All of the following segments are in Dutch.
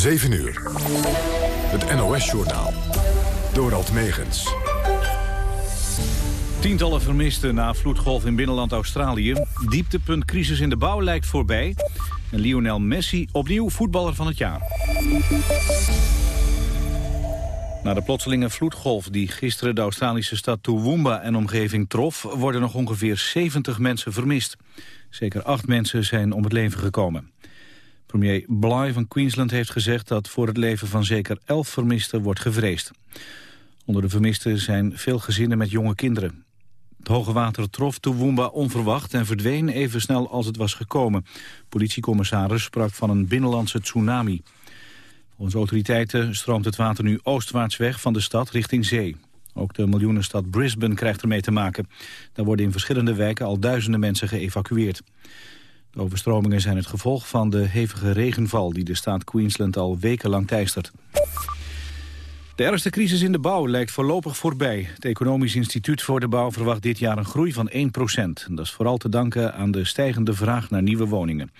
7 uur. Het NOS-journaal. Dorald Megens. Tientallen vermisten na vloedgolf in binnenland Australië. Dieptepunt crisis in de bouw lijkt voorbij. En Lionel Messi opnieuw voetballer van het jaar. Na de plotselinge vloedgolf die gisteren de Australische stad Toowoomba en omgeving trof... worden nog ongeveer 70 mensen vermist. Zeker acht mensen zijn om het leven gekomen. Premier Bly van Queensland heeft gezegd dat voor het leven van zeker elf vermisten wordt gevreesd. Onder de vermisten zijn veel gezinnen met jonge kinderen. Het hoge water trof Toowoomba onverwacht en verdween even snel als het was gekomen. Politiecommissaris sprak van een binnenlandse tsunami. Volgens autoriteiten stroomt het water nu oostwaarts weg van de stad richting zee. Ook de miljoenenstad Brisbane krijgt ermee te maken. Daar worden in verschillende wijken al duizenden mensen geëvacueerd. De overstromingen zijn het gevolg van de hevige regenval... die de staat Queensland al wekenlang teistert. De ergste crisis in de bouw lijkt voorlopig voorbij. Het Economisch Instituut voor de Bouw verwacht dit jaar een groei van 1% Dat is vooral te danken aan de stijgende vraag naar nieuwe woningen.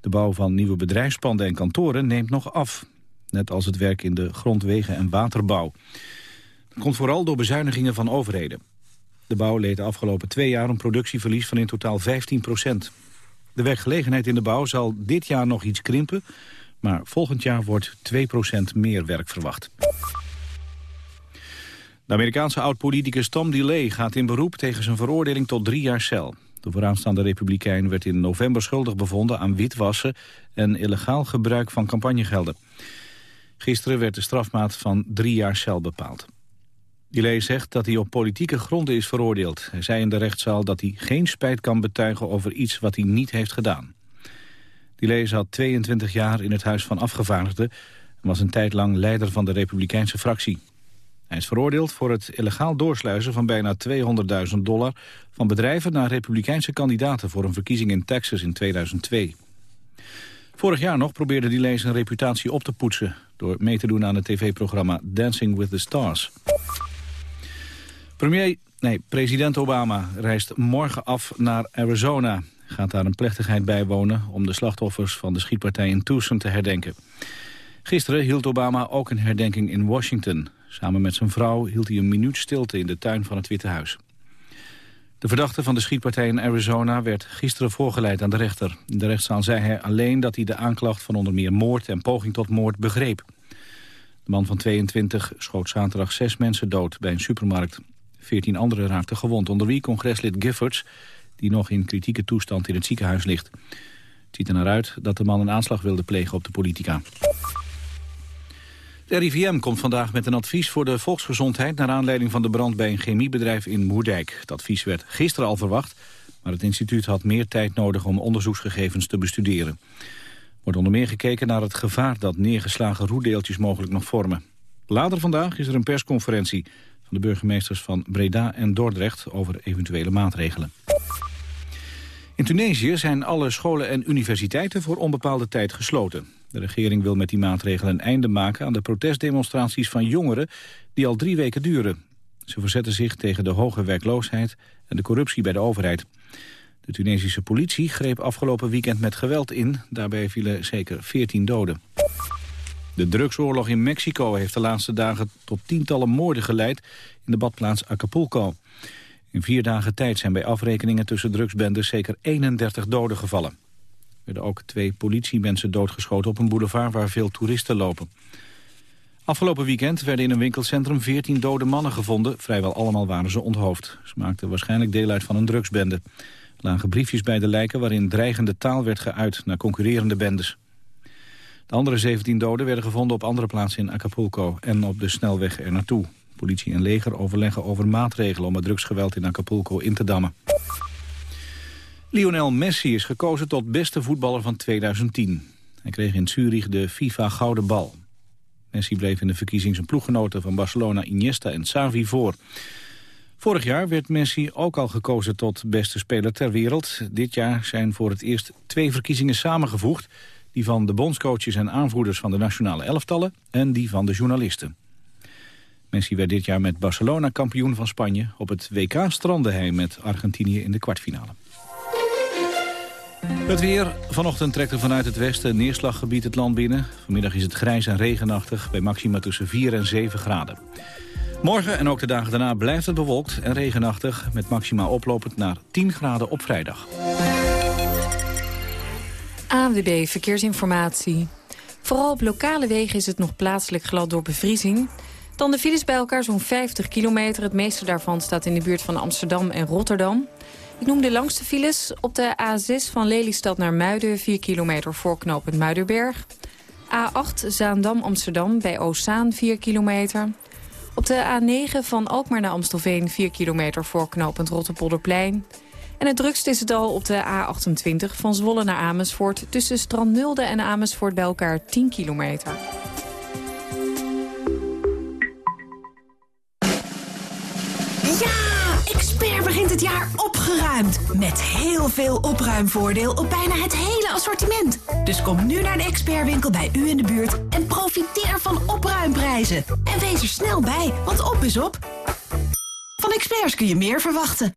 De bouw van nieuwe bedrijfspanden en kantoren neemt nog af. Net als het werk in de grondwegen- en waterbouw. Dat komt vooral door bezuinigingen van overheden. De bouw leed de afgelopen twee jaar een productieverlies van in totaal 15 De werkgelegenheid in de bouw zal dit jaar nog iets krimpen... maar volgend jaar wordt 2% meer werk verwacht. De Amerikaanse oud-politicus Tom DeLay gaat in beroep tegen zijn veroordeling tot drie jaar cel. De vooraanstaande republikein werd in november schuldig bevonden aan witwassen en illegaal gebruik van campagnegelden. Gisteren werd de strafmaat van drie jaar cel bepaald. DeLay zegt dat hij op politieke gronden is veroordeeld. Hij zei in de rechtszaal dat hij geen spijt kan betuigen over iets wat hij niet heeft gedaan. DeLay zat 22 jaar in het Huis van Afgevaardigden... en was een tijd lang leider van de Republikeinse fractie. Hij is veroordeeld voor het illegaal doorsluizen van bijna 200.000 dollar... van bedrijven naar republikeinse kandidaten voor een verkiezing in Texas in 2002. Vorig jaar nog probeerde die zijn reputatie op te poetsen... door mee te doen aan het tv-programma Dancing with the Stars. Premier, nee, president Obama reist morgen af naar Arizona. Gaat daar een plechtigheid bijwonen om de slachtoffers van de schietpartij in Tucson te herdenken. Gisteren hield Obama ook een herdenking in Washington. Samen met zijn vrouw hield hij een minuut stilte in de tuin van het Witte Huis. De verdachte van de schietpartij in Arizona werd gisteren voorgeleid aan de rechter. In de rechtszaal zei hij alleen dat hij de aanklacht van onder meer moord en poging tot moord begreep. De man van 22 schoot zaterdag zes mensen dood bij een supermarkt. Veertien anderen raakten gewond, onder wie congreslid Giffords... die nog in kritieke toestand in het ziekenhuis ligt. Het ziet er naar uit dat de man een aanslag wilde plegen op de politica. De RIVM komt vandaag met een advies voor de volksgezondheid... naar aanleiding van de brand bij een chemiebedrijf in Moerdijk. Het advies werd gisteren al verwacht... maar het instituut had meer tijd nodig om onderzoeksgegevens te bestuderen. Er wordt onder meer gekeken naar het gevaar dat neergeslagen roetdeeltjes mogelijk nog vormen. Later vandaag is er een persconferentie van de burgemeesters van Breda en Dordrecht over eventuele maatregelen. In Tunesië zijn alle scholen en universiteiten voor onbepaalde tijd gesloten. De regering wil met die maatregelen een einde maken aan de protestdemonstraties van jongeren die al drie weken duren. Ze verzetten zich tegen de hoge werkloosheid en de corruptie bij de overheid. De Tunesische politie greep afgelopen weekend met geweld in. Daarbij vielen zeker 14 doden. De drugsoorlog in Mexico heeft de laatste dagen tot tientallen moorden geleid in de badplaats Acapulco. In vier dagen tijd zijn bij afrekeningen tussen drugsbendes zeker 31 doden gevallen werden ook twee politiemensen doodgeschoten op een boulevard waar veel toeristen lopen. Afgelopen weekend werden in een winkelcentrum 14 dode mannen gevonden. Vrijwel allemaal waren ze onthoofd. Ze maakten waarschijnlijk deel uit van een drugsbende. Er lagen briefjes bij de lijken waarin dreigende taal werd geuit naar concurrerende bendes. De andere 17 doden werden gevonden op andere plaatsen in Acapulco en op de snelweg er naartoe. Politie en leger overleggen over maatregelen om het drugsgeweld in Acapulco in te dammen. Lionel Messi is gekozen tot beste voetballer van 2010. Hij kreeg in Zurich de FIFA Gouden Bal. Messi bleef in de verkiezing zijn ploeggenoten van Barcelona, Iniesta en Xavi voor. Vorig jaar werd Messi ook al gekozen tot beste speler ter wereld. Dit jaar zijn voor het eerst twee verkiezingen samengevoegd. Die van de bondscoaches en aanvoerders van de nationale elftallen en die van de journalisten. Messi werd dit jaar met Barcelona kampioen van Spanje. Op het WK strandde hij met Argentinië in de kwartfinale. Het weer. Vanochtend trekt er vanuit het westen neerslaggebied het land binnen. Vanmiddag is het grijs en regenachtig bij maxima tussen 4 en 7 graden. Morgen en ook de dagen daarna blijft het bewolkt en regenachtig... met maxima oplopend naar 10 graden op vrijdag. ANWB Verkeersinformatie. Vooral op lokale wegen is het nog plaatselijk glad door bevriezing. Dan de files bij elkaar zo'n 50 kilometer. Het meeste daarvan staat in de buurt van Amsterdam en Rotterdam. Ik noem de langste files op de A6 van Lelystad naar Muiden... 4 kilometer voor knooppunt Muidenberg. A8 Zaandam-Amsterdam bij Oostzaan 4 kilometer. Op de A9 van Alkmaar naar Amstelveen 4 kilometer voor knooppunt. En het drukst is het al op de A28 van Zwolle naar Amersfoort... tussen Strandnulde en Amersfoort bij elkaar 10 kilometer. begint het jaar opgeruimd. Met heel veel opruimvoordeel op bijna het hele assortiment. Dus kom nu naar de expertwinkel bij u in de buurt en profiteer van opruimprijzen. En wees er snel bij, want op is op. Van experts kun je meer verwachten,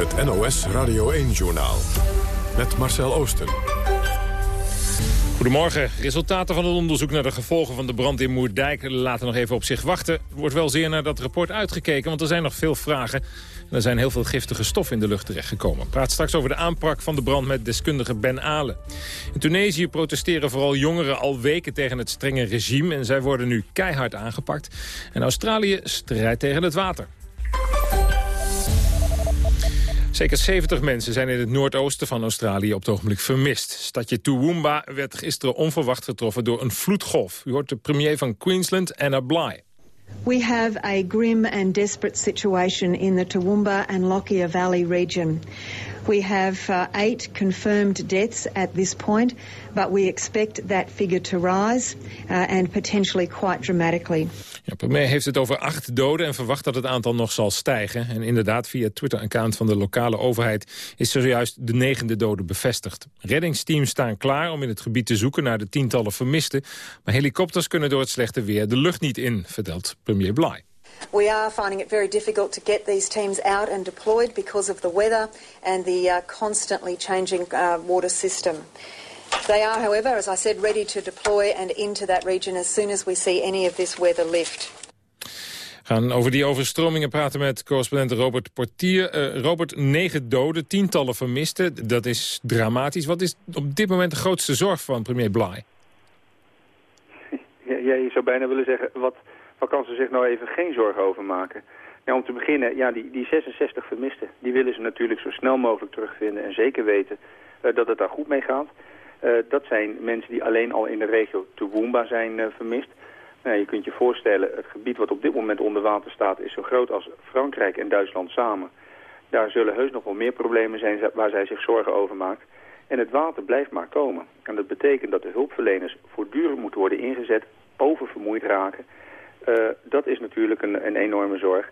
Het NOS Radio 1-journaal. Met Marcel Oosten. Goedemorgen. Resultaten van het onderzoek naar de gevolgen van de brand in Moerdijk laten nog even op zich wachten. Er wordt wel zeer naar dat rapport uitgekeken, want er zijn nog veel vragen. En er zijn heel veel giftige stoffen in de lucht terechtgekomen. Praat straks over de aanpak van de brand met deskundige Ben Ale. In Tunesië protesteren vooral jongeren al weken tegen het strenge regime... en zij worden nu keihard aangepakt. En Australië strijdt tegen het water. Zeker 70 mensen zijn in het noordoosten van Australië op het ogenblik vermist. Stadje Toowoomba werd gisteren onverwacht getroffen door een vloedgolf. U hoort de premier van Queensland, Anna Bligh. We have a grim and desperate situation in the Toowoomba and Lockyer Valley region. We have uh, eight confirmed deaths at this point, but we expect that figure to rise uh, and potentially quite dramatically. Ja, premier heeft het over acht doden en verwacht dat het aantal nog zal stijgen. En inderdaad, via het Twitter-account van de lokale overheid is zojuist de negende dode bevestigd. Reddingsteams staan klaar om in het gebied te zoeken naar de tientallen vermisten. Maar helikopters kunnen door het slechte weer de lucht niet in, vertelt premier Bly. We are finding it very difficult to get these teams out and deployed because of the weather and the uh, constantly changing uh, water system. They are, however, as I said, ready to deploy and into that region as soon as we see any of this weather lift. We gaan over die overstromingen praten met correspondent Robert Portier. Uh, Robert, negen doden, tientallen vermisten. Dat is dramatisch. Wat is op dit moment de grootste zorg van premier Bly? Ja, je zou bijna willen zeggen, wat, wat kan ze zich nou even geen zorgen over maken? Nou, om te beginnen, ja, die, die 66 vermisten, die willen ze natuurlijk zo snel mogelijk terugvinden en zeker weten uh, dat het daar goed mee gaat. Uh, dat zijn mensen die alleen al in de regio Toowoomba zijn uh, vermist. Nou, je kunt je voorstellen, het gebied wat op dit moment onder water staat... is zo groot als Frankrijk en Duitsland samen. Daar zullen heus nog wel meer problemen zijn waar zij zich zorgen over maakt. En het water blijft maar komen. En dat betekent dat de hulpverleners voortdurend moeten worden ingezet... oververmoeid raken. Uh, dat is natuurlijk een, een enorme zorg.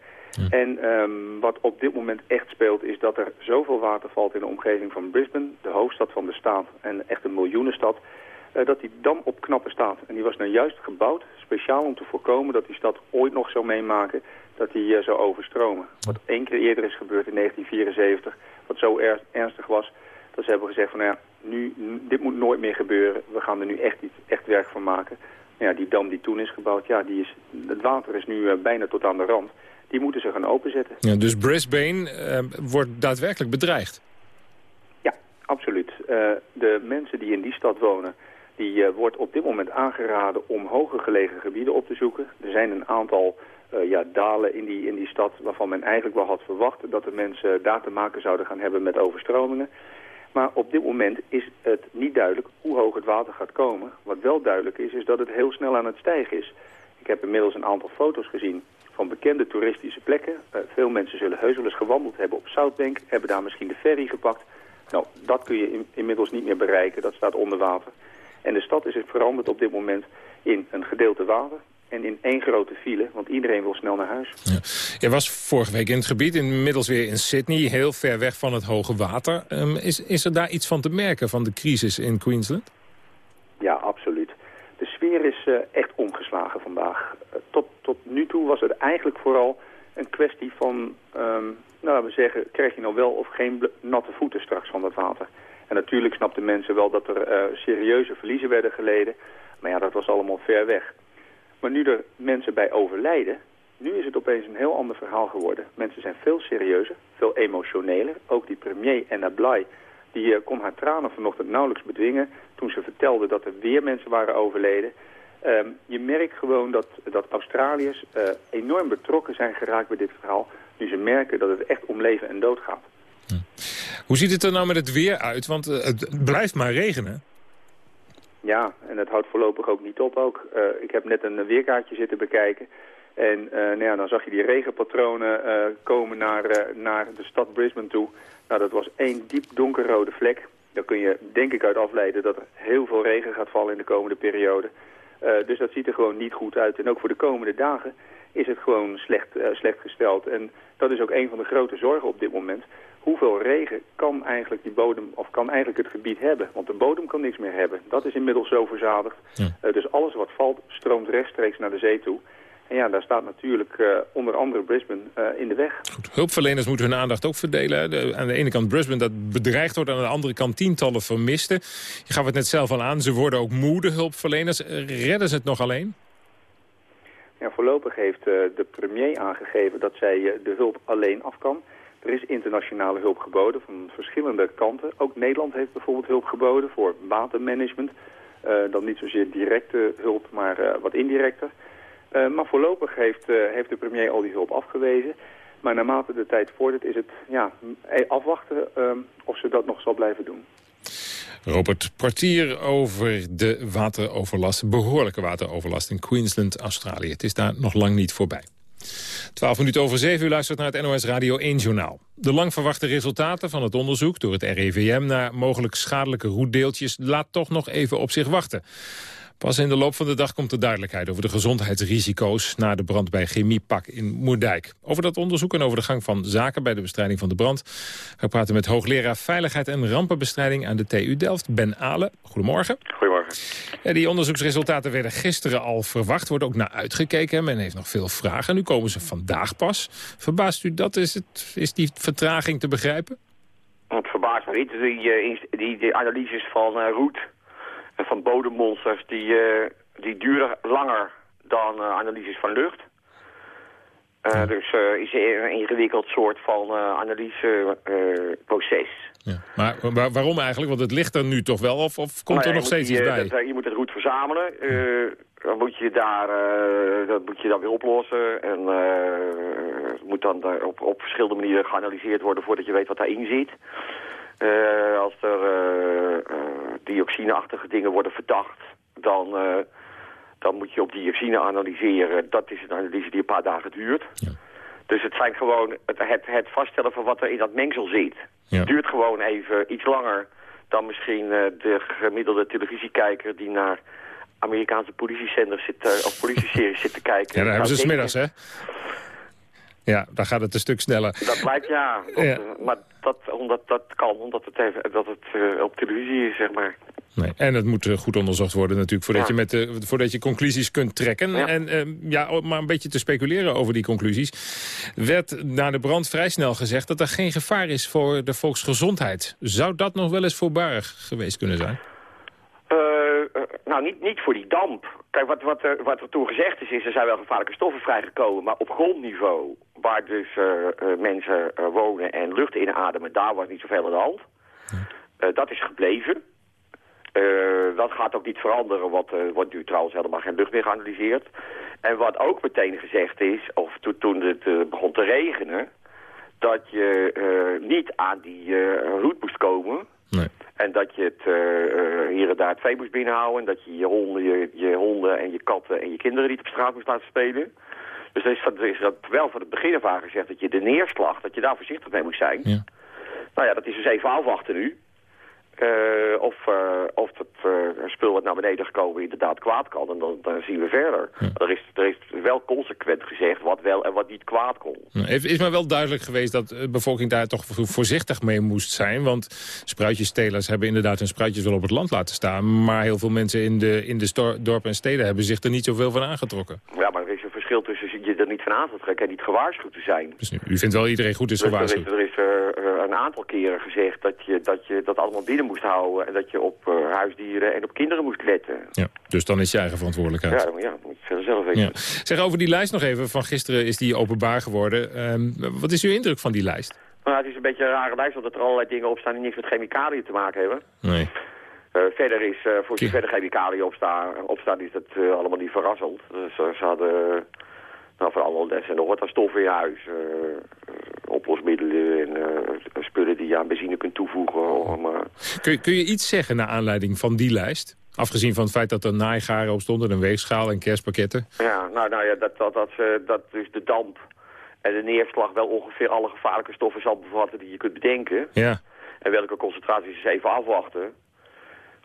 En um, wat op dit moment echt speelt is dat er zoveel water valt in de omgeving van Brisbane, de hoofdstad van de staat en echt een miljoenenstad, uh, dat die dam op knappen staat. En die was nou juist gebouwd speciaal om te voorkomen dat die stad ooit nog zou meemaken dat die uh, zou overstromen. Wat één keer eerder is gebeurd in 1974, wat zo er ernstig was, dat ze hebben gezegd van nou ja, nu, dit moet nooit meer gebeuren, we gaan er nu echt, iets, echt werk van maken. Ja, die dam die toen is gebouwd, ja, die is, het water is nu uh, bijna tot aan de rand die moeten ze gaan openzetten. Ja, dus Brisbane uh, wordt daadwerkelijk bedreigd? Ja, absoluut. Uh, de mensen die in die stad wonen, die uh, wordt op dit moment aangeraden om hoger gelegen gebieden op te zoeken. Er zijn een aantal ja, dalen in die, in die stad waarvan men eigenlijk wel had verwacht dat de mensen daar te maken zouden gaan hebben met overstromingen. Maar op dit moment is het niet duidelijk hoe hoog het water gaat komen. Wat wel duidelijk is, is dat het heel snel aan het stijgen is. Ik heb inmiddels een aantal foto's gezien van bekende toeristische plekken. Uh, veel mensen zullen heus wel eens gewandeld hebben op Southbank, hebben daar misschien de ferry gepakt. Nou, dat kun je in, inmiddels niet meer bereiken, dat staat onder water. En de stad is veranderd op dit moment in een gedeelte water en in één grote file, want iedereen wil snel naar huis. Ja. Je was vorige week in het gebied, inmiddels weer in Sydney, heel ver weg van het hoge water. Um, is, is er daar iets van te merken van de crisis in Queensland? Ja, absoluut. De sfeer is uh, echt omgeslagen vandaag. Uh, tot, tot nu toe was het eigenlijk vooral een kwestie van, um, nou laten we zeggen, krijg je nou wel of geen natte voeten straks van dat water. En natuurlijk snapten mensen wel dat er uh, serieuze verliezen werden geleden. Maar ja, dat was allemaal ver weg. Maar nu er mensen bij overlijden, nu is het opeens een heel ander verhaal geworden. Mensen zijn veel serieuzer, veel emotioneler. Ook die premier Anna Bly, die uh, kon haar tranen vanochtend nauwelijks bedwingen... toen ze vertelde dat er weer mensen waren overleden. Um, je merkt gewoon dat, dat Australiërs uh, enorm betrokken zijn geraakt bij dit verhaal... nu ze merken dat het echt om leven en dood gaat. Hm. Hoe ziet het er nou met het weer uit? Want uh, het blijft maar regenen. Ja, en het houdt voorlopig ook niet op ook. Uh, ik heb net een weerkaartje zitten bekijken. En uh, nou ja, dan zag je die regenpatronen uh, komen naar, naar de stad Brisbane toe. Nou, dat was één diep donkerrode vlek. Daar kun je denk ik uit afleiden dat er heel veel regen gaat vallen in de komende periode. dus dat ziet er gewoon niet goed uit. En ook voor de komende dagen is het gewoon slecht, slecht gesteld. En dat is ook een van de grote zorgen op dit moment hoeveel regen kan eigenlijk die bodem of kan eigenlijk het gebied hebben? Want de bodem kan niks meer hebben. Dat is inmiddels zo verzadigd. Ja. Uh, dus alles wat valt stroomt rechtstreeks naar de zee toe. En ja, daar staat natuurlijk uh, onder andere Brisbane uh, in de weg. Goed. Hulpverleners moeten hun aandacht ook verdelen. De, aan de ene kant Brisbane dat bedreigd wordt, aan de andere kant tientallen vermisten. Je gaf het net zelf al aan, ze worden ook moe, de hulpverleners. Redden ze het nog alleen? Ja, voorlopig heeft de premier aangegeven dat zij de hulp alleen af kan. Er is internationale hulp geboden van verschillende kanten. Ook Nederland heeft bijvoorbeeld hulp geboden voor watermanagement. Uh, dan niet zozeer directe hulp, maar uh, wat indirecter. Uh, maar voorlopig heeft, heeft de premier al die hulp afgewezen. Maar naarmate de tijd vordert is het ja, afwachten of ze dat nog zal blijven doen. Robert Portier over de wateroverlast, behoorlijke wateroverlast in Queensland, Australië. Het is daar nog lang niet voorbij. 12 minuten over 7 u luistert naar het NOS Radio 1 Journaal. De lang verwachte resultaten van het onderzoek door het RIVM... naar mogelijk schadelijke roetdeeltjes laat toch nog even op zich wachten. Pas in de loop van de dag komt er duidelijkheid over de gezondheidsrisico's... na de brand bij Chemiepak in Moerdijk. Over dat onderzoek en over de gang van zaken bij de bestrijding van de brand... we praten met hoogleraar Veiligheid en Rampenbestrijding aan de TU Delft, Ben Ale. Goedemorgen. Goedemorgen. Ja, die onderzoeksresultaten werden gisteren al verwacht, wordt ook naar uitgekeken. Men heeft nog veel vragen. Nu komen ze vandaag pas. Verbaast u dat? Is, het, is die vertraging te begrijpen? Het verbaast me niet. Die, eh, die, die analyses van uh, Roet en van bodemmonsters, die, uh, die duren langer dan uh, analyses van lucht. Uh, dus is een ingewikkeld soort van analyseproces. Ja. Maar waar, waarom eigenlijk? Want het ligt er nu toch wel, of, of komt er nog steeds iets bij? Dat, je moet het goed verzamelen. dan moet je daar, dat moet je dan weer oplossen. En het moet dan op, op verschillende manieren geanalyseerd worden voordat je weet wat daarin zit. Uh, als er uh, uh, dioxineachtige dingen worden verdacht, dan, dan moet je op dioxine analyseren. Dat is een analyse die een paar dagen duurt. Ja. Dus het zijn gewoon het, het, het, vaststellen van wat er in dat mengsel zit. Ja. duurt gewoon even iets langer dan misschien de gemiddelde televisiekijker die naar Amerikaanse politiezenders zit, of politieseries zit te kijken. Ja, daar hebben ze smiddags, hè? Ja, dan gaat het een stuk sneller. Dat lijkt ja. Dat, ja. maar dat, omdat dat kan, omdat het, even, dat het uh, op televisie is, zeg maar. Nee. En het moet goed onderzocht worden natuurlijk, voordat, ja. je, met de, voordat je conclusies kunt trekken. Ja. En uh, ja, maar een beetje te speculeren over die conclusies. werd na de brand vrij snel gezegd dat er geen gevaar is voor de volksgezondheid. Zou dat nog wel eens voorbarig geweest kunnen zijn? Uh, nou, niet, niet voor die damp. Kijk, wat, wat, er, wat er toen gezegd is, is er zijn wel gevaarlijke stoffen vrijgekomen. Maar op grondniveau, waar dus uh, uh, mensen wonen en lucht inademen, daar was niet zoveel aan de hand. Dat is gebleven. dat gaat ook niet veranderen, want wordt nu trouwens helemaal geen lucht meer geanalyseerd. En wat ook meteen gezegd is, of to, toen het begon te regenen, dat je niet aan die roet moest komen... Nee. En dat je het uh, hier en daar het vee moest binnenhouden. En dat je je honden, je, je honden en je katten en je kinderen niet op straat moest laten spelen. Dus er is, er is wel van het begin af aan gezegd dat je de neerslag, dat je daar voorzichtig mee moest zijn. Ja. Nou ja, dat is dus even afwachten nu. Uh, of, uh, uh, spul wat naar beneden gekomen inderdaad kwaad kan. En dan, dan zien we verder. Ja. Er, is, er is wel consequent gezegd wat wel en wat niet kwaad kon. Het is maar wel duidelijk geweest dat de bevolking daar toch voorzichtig mee moest zijn. Want spruitjestelers hebben inderdaad hun spruitjes wel op het land laten staan. Maar heel veel mensen in de, in de dorpen en steden hebben zich er niet zoveel van aangetrokken. Ja, maar is een verschil tussen je er niet van aan te trekken en niet gewaarschuwd te zijn. Dus u vindt wel iedereen goed is gewaarschuwd? Er is, er is een aantal keren gezegd dat je, dat je dat allemaal binnen moest houden... en dat je op uh, huisdieren en op kinderen moest letten. Ja, dus dan is je eigen verantwoordelijkheid. Ja, ja moet je zelf weten. Ja. Zeg, over die lijst nog even. Van gisteren is die openbaar geworden. Um, wat is uw indruk van die lijst? Nou, het is een beetje een rare lijst, omdat er allerlei dingen op staan... die niks met chemicaliën te maken hebben. Nee. Uh, verder is, uh, voor je verder chemicaliën opstaan, opstaan is dat uh, allemaal niet verrassend. Dus, ze hadden nou, voor allemaal les en nog wat aan stoffen in huis. oplosmiddelen en spullen die je aan benzine kunt toevoegen. Om, kun, je, kun je iets zeggen naar aanleiding van die lijst? Afgezien van het feit dat er naaigaren op stonden, een weegschaal en kerstpakketten. Ja, nou, nou ja, dat, dat, dat, dat dus de damp en de neerslag wel ongeveer alle gevaarlijke stoffen zal bevatten die je kunt bedenken. Ja. En welke concentraties is even afwachten.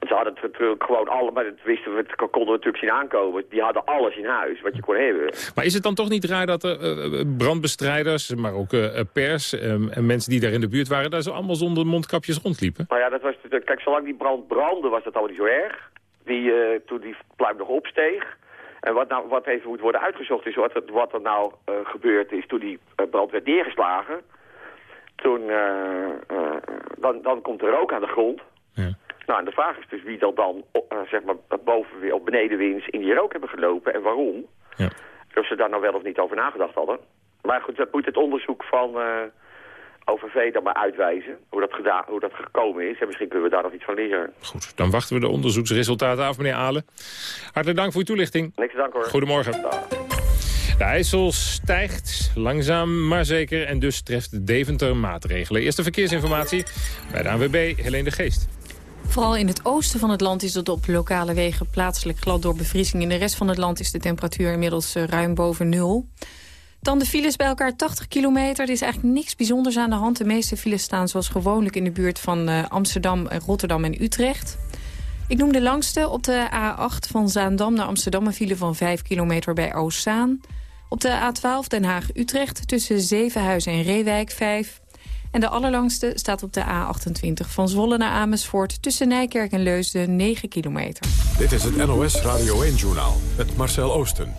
Ze hadden het natuurlijk gewoon allemaal, dat wisten we, dat konden we natuurlijk zien aankomen. Die hadden alles in huis wat je kon hebben. Maar is het dan toch niet raar dat er uh, brandbestrijders, maar ook uh, pers um, en mensen die daar in de buurt waren, daar zo allemaal zonder mondkapjes rondliepen? Nou ja, dat was, kijk, zolang die brand brandde was dat allemaal niet zo erg. Die, uh, toen die pluim nog opsteeg. En wat, nou, wat even moet worden uitgezocht is wat er, wat er nou gebeurd is toen die brand werd neergeslagen. Toen, dan, dan komt er rook aan de grond. Ja. Nou, en de vraag is dus wie dat dan, uh, zeg maar, boven weer op benedenwinst in die rook hebben gelopen en waarom. Ja. Of ze daar nou wel of niet over nagedacht hadden. Maar goed, dat moet het onderzoek van uh, OVV dan maar uitwijzen, hoe dat, gedaan, hoe dat gekomen is. En misschien kunnen we daar nog iets van leren. Goed, dan wachten we de onderzoeksresultaten af, meneer Alen. Hartelijk dank voor uw toelichting. Niks te danken hoor. Goedemorgen. Dag. De IJssel stijgt langzaam maar zeker en dus treft Deventer maatregelen. Eerste verkeersinformatie bij de ANWB, Helene de Geest. Vooral in het oosten van het land is het op lokale wegen plaatselijk glad door bevriezing. In de rest van het land is de temperatuur inmiddels uh, ruim boven nul. Dan de files bij elkaar 80 kilometer. Er is eigenlijk niks bijzonders aan de hand. De meeste files staan zoals gewoonlijk in de buurt van uh, Amsterdam, Rotterdam en Utrecht. Ik noem de langste op de A8 van Zaandam naar Amsterdam... een file van 5 kilometer bij Oostzaan. Op de A12 Den Haag-Utrecht tussen Zevenhuizen en Reewijk 5... En de allerlangste staat op de A28 van Zwolle naar Amersfoort... tussen Nijkerk en Leusden 9 kilometer. Dit is het NOS Radio 1-journaal met Marcel Oosten.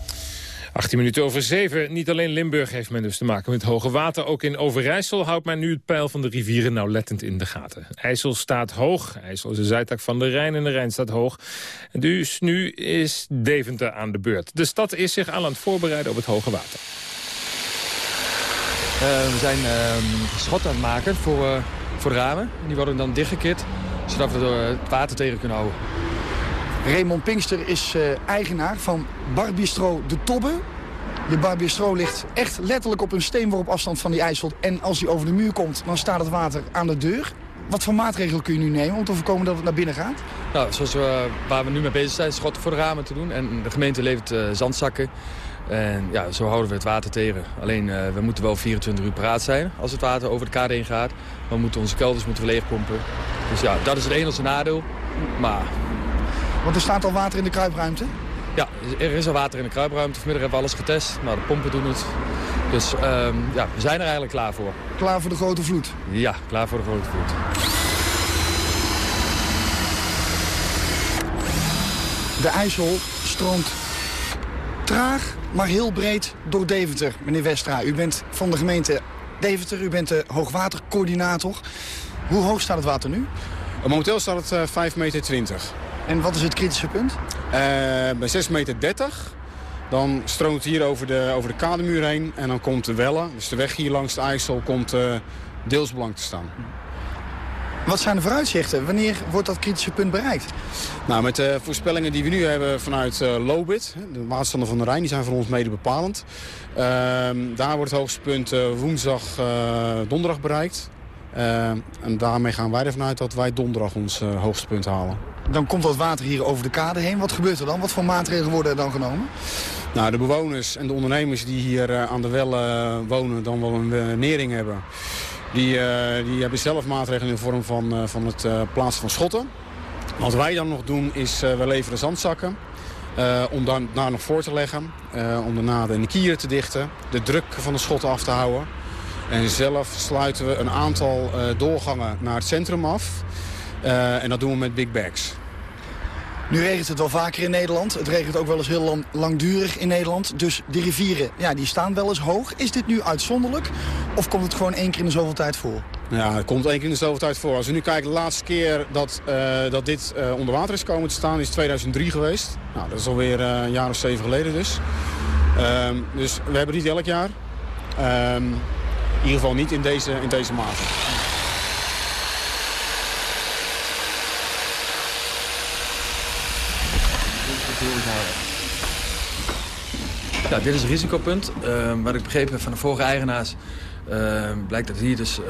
18 minuten over 7. Niet alleen Limburg heeft men dus te maken met hoge water. Ook in Overijssel houdt men nu het peil van de rivieren nauwlettend in de gaten. IJssel staat hoog. IJssel is de zijtak van de Rijn en de Rijn staat hoog. En dus nu is Deventer aan de beurt. De stad is zich al aan het voorbereiden op het hoge water. Uh, we zijn uh, schot aan het maken voor, uh, voor de ramen. Die worden dan dichtgekit, zodat we er het water tegen kunnen houden. Raymond Pinkster is eigenaar van Barbistro de Tobbe. De Barbistro ligt echt letterlijk op een steenworp afstand van die IJssel. En als hij over de muur komt, dan staat het water aan de deur. Wat voor maatregelen kun je nu nemen om te voorkomen dat het naar binnen gaat? Nou, zoals we, waar we nu mee bezig zijn, schotten voor de ramen te doen. En de gemeente levert zandzakken. En ja, zo houden we het water tegen. Alleen, uh, we moeten wel 24 uur paraat zijn als het water over de kade heen gaat. We moeten onze kelders moeten we leegpompen. Dus ja, dat is het enige nadeel. Maar... Want er staat al water in de kruipruimte? Ja, er is al water in de kruipruimte. Vanmiddag hebben we alles getest. Nou, de pompen doen het. Dus um, ja, we zijn er eigenlijk klaar voor. Klaar voor de grote vloed? Ja, klaar voor de grote vloed. De IJssel stroomt traag, maar heel breed door Deventer. Meneer Westra, u bent van de gemeente Deventer. U bent de hoogwatercoördinator. Hoe hoog staat het water nu? Momenteel staat het uh, 5,20 meter. En wat is het kritische punt? Uh, bij 6,30 meter. Dan stroomt het hier over de, over de kademuur heen. En dan komt de Welle, dus de weg hier langs de IJssel, komt uh, deels belang te staan. Wat zijn de vooruitzichten? Wanneer wordt dat kritische punt bereikt? Nou, met de voorspellingen die we nu hebben vanuit uh, Lobit, de waterstanden van de Rijn, die zijn voor ons mede bepalend. Uh, daar wordt het hoogste punt uh, woensdag, uh, donderdag bereikt. en daarmee gaan wij ervan uit dat wij donderdag ons hoogste punt halen. Dan komt dat water hier over de kade heen. Wat gebeurt er dan? Wat voor maatregelen worden er dan genomen? Nou, de bewoners en de ondernemers die hier aan de Welle wonen... dan wel een nering hebben... Die, die hebben zelf maatregelen in de vorm van, van het plaatsen van schotten. Wat wij dan nog doen is, we leveren zandzakken. Om daar nog voor te leggen. Uh, om daarna de kieren te dichten. De druk van de schotten af te houden. En zelf sluiten we een aantal doorgangen naar het centrum af. en dat doen we met big bags. Nu regent het wel vaker in Nederland. Het regent ook wel eens heel lang, langdurig in Nederland. Dus de rivieren ja, die staan wel eens hoog. Is dit nu uitzonderlijk? Of komt het gewoon één keer in de zoveel tijd voor? Ja, het komt één keer in de zoveel tijd voor. Als we nu kijken, de laatste keer dat, uh, dat dit uh, onder water is komen te staan... is 2003 geweest. Nou, dat is alweer uh, een jaar of zeven geleden dus. Um, dus we hebben niet elk jaar. Um, in ieder geval niet in deze, in deze mate. Ja, dit is een risicopunt. Uh, wat ik begrepen heb van de vorige eigenaars... Uh, blijkt dat hier dus uh,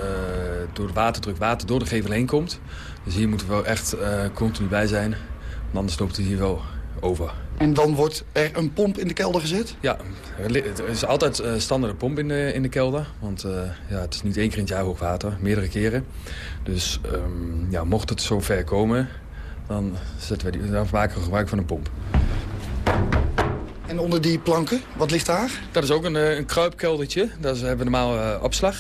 door de waterdruk water door de gevel heen komt. Dus hier moeten we wel echt uh, continu bij zijn. Want anders loopt het hier wel over. En dan wordt er een pomp in de kelder gezet? Ja, er is altijd uh, standaard een pomp in de, in de kelder. Want uh, ja, het is niet één keer in het jaar hoog water, meerdere keren. Dus um, ja, mocht het zo ver komen, dan, zetten we die, dan maken we gebruik van een pomp. En onder die planken, wat ligt daar? Dat is ook een, een kruipkeldertje. Daar hebben we normaal uh, opslag.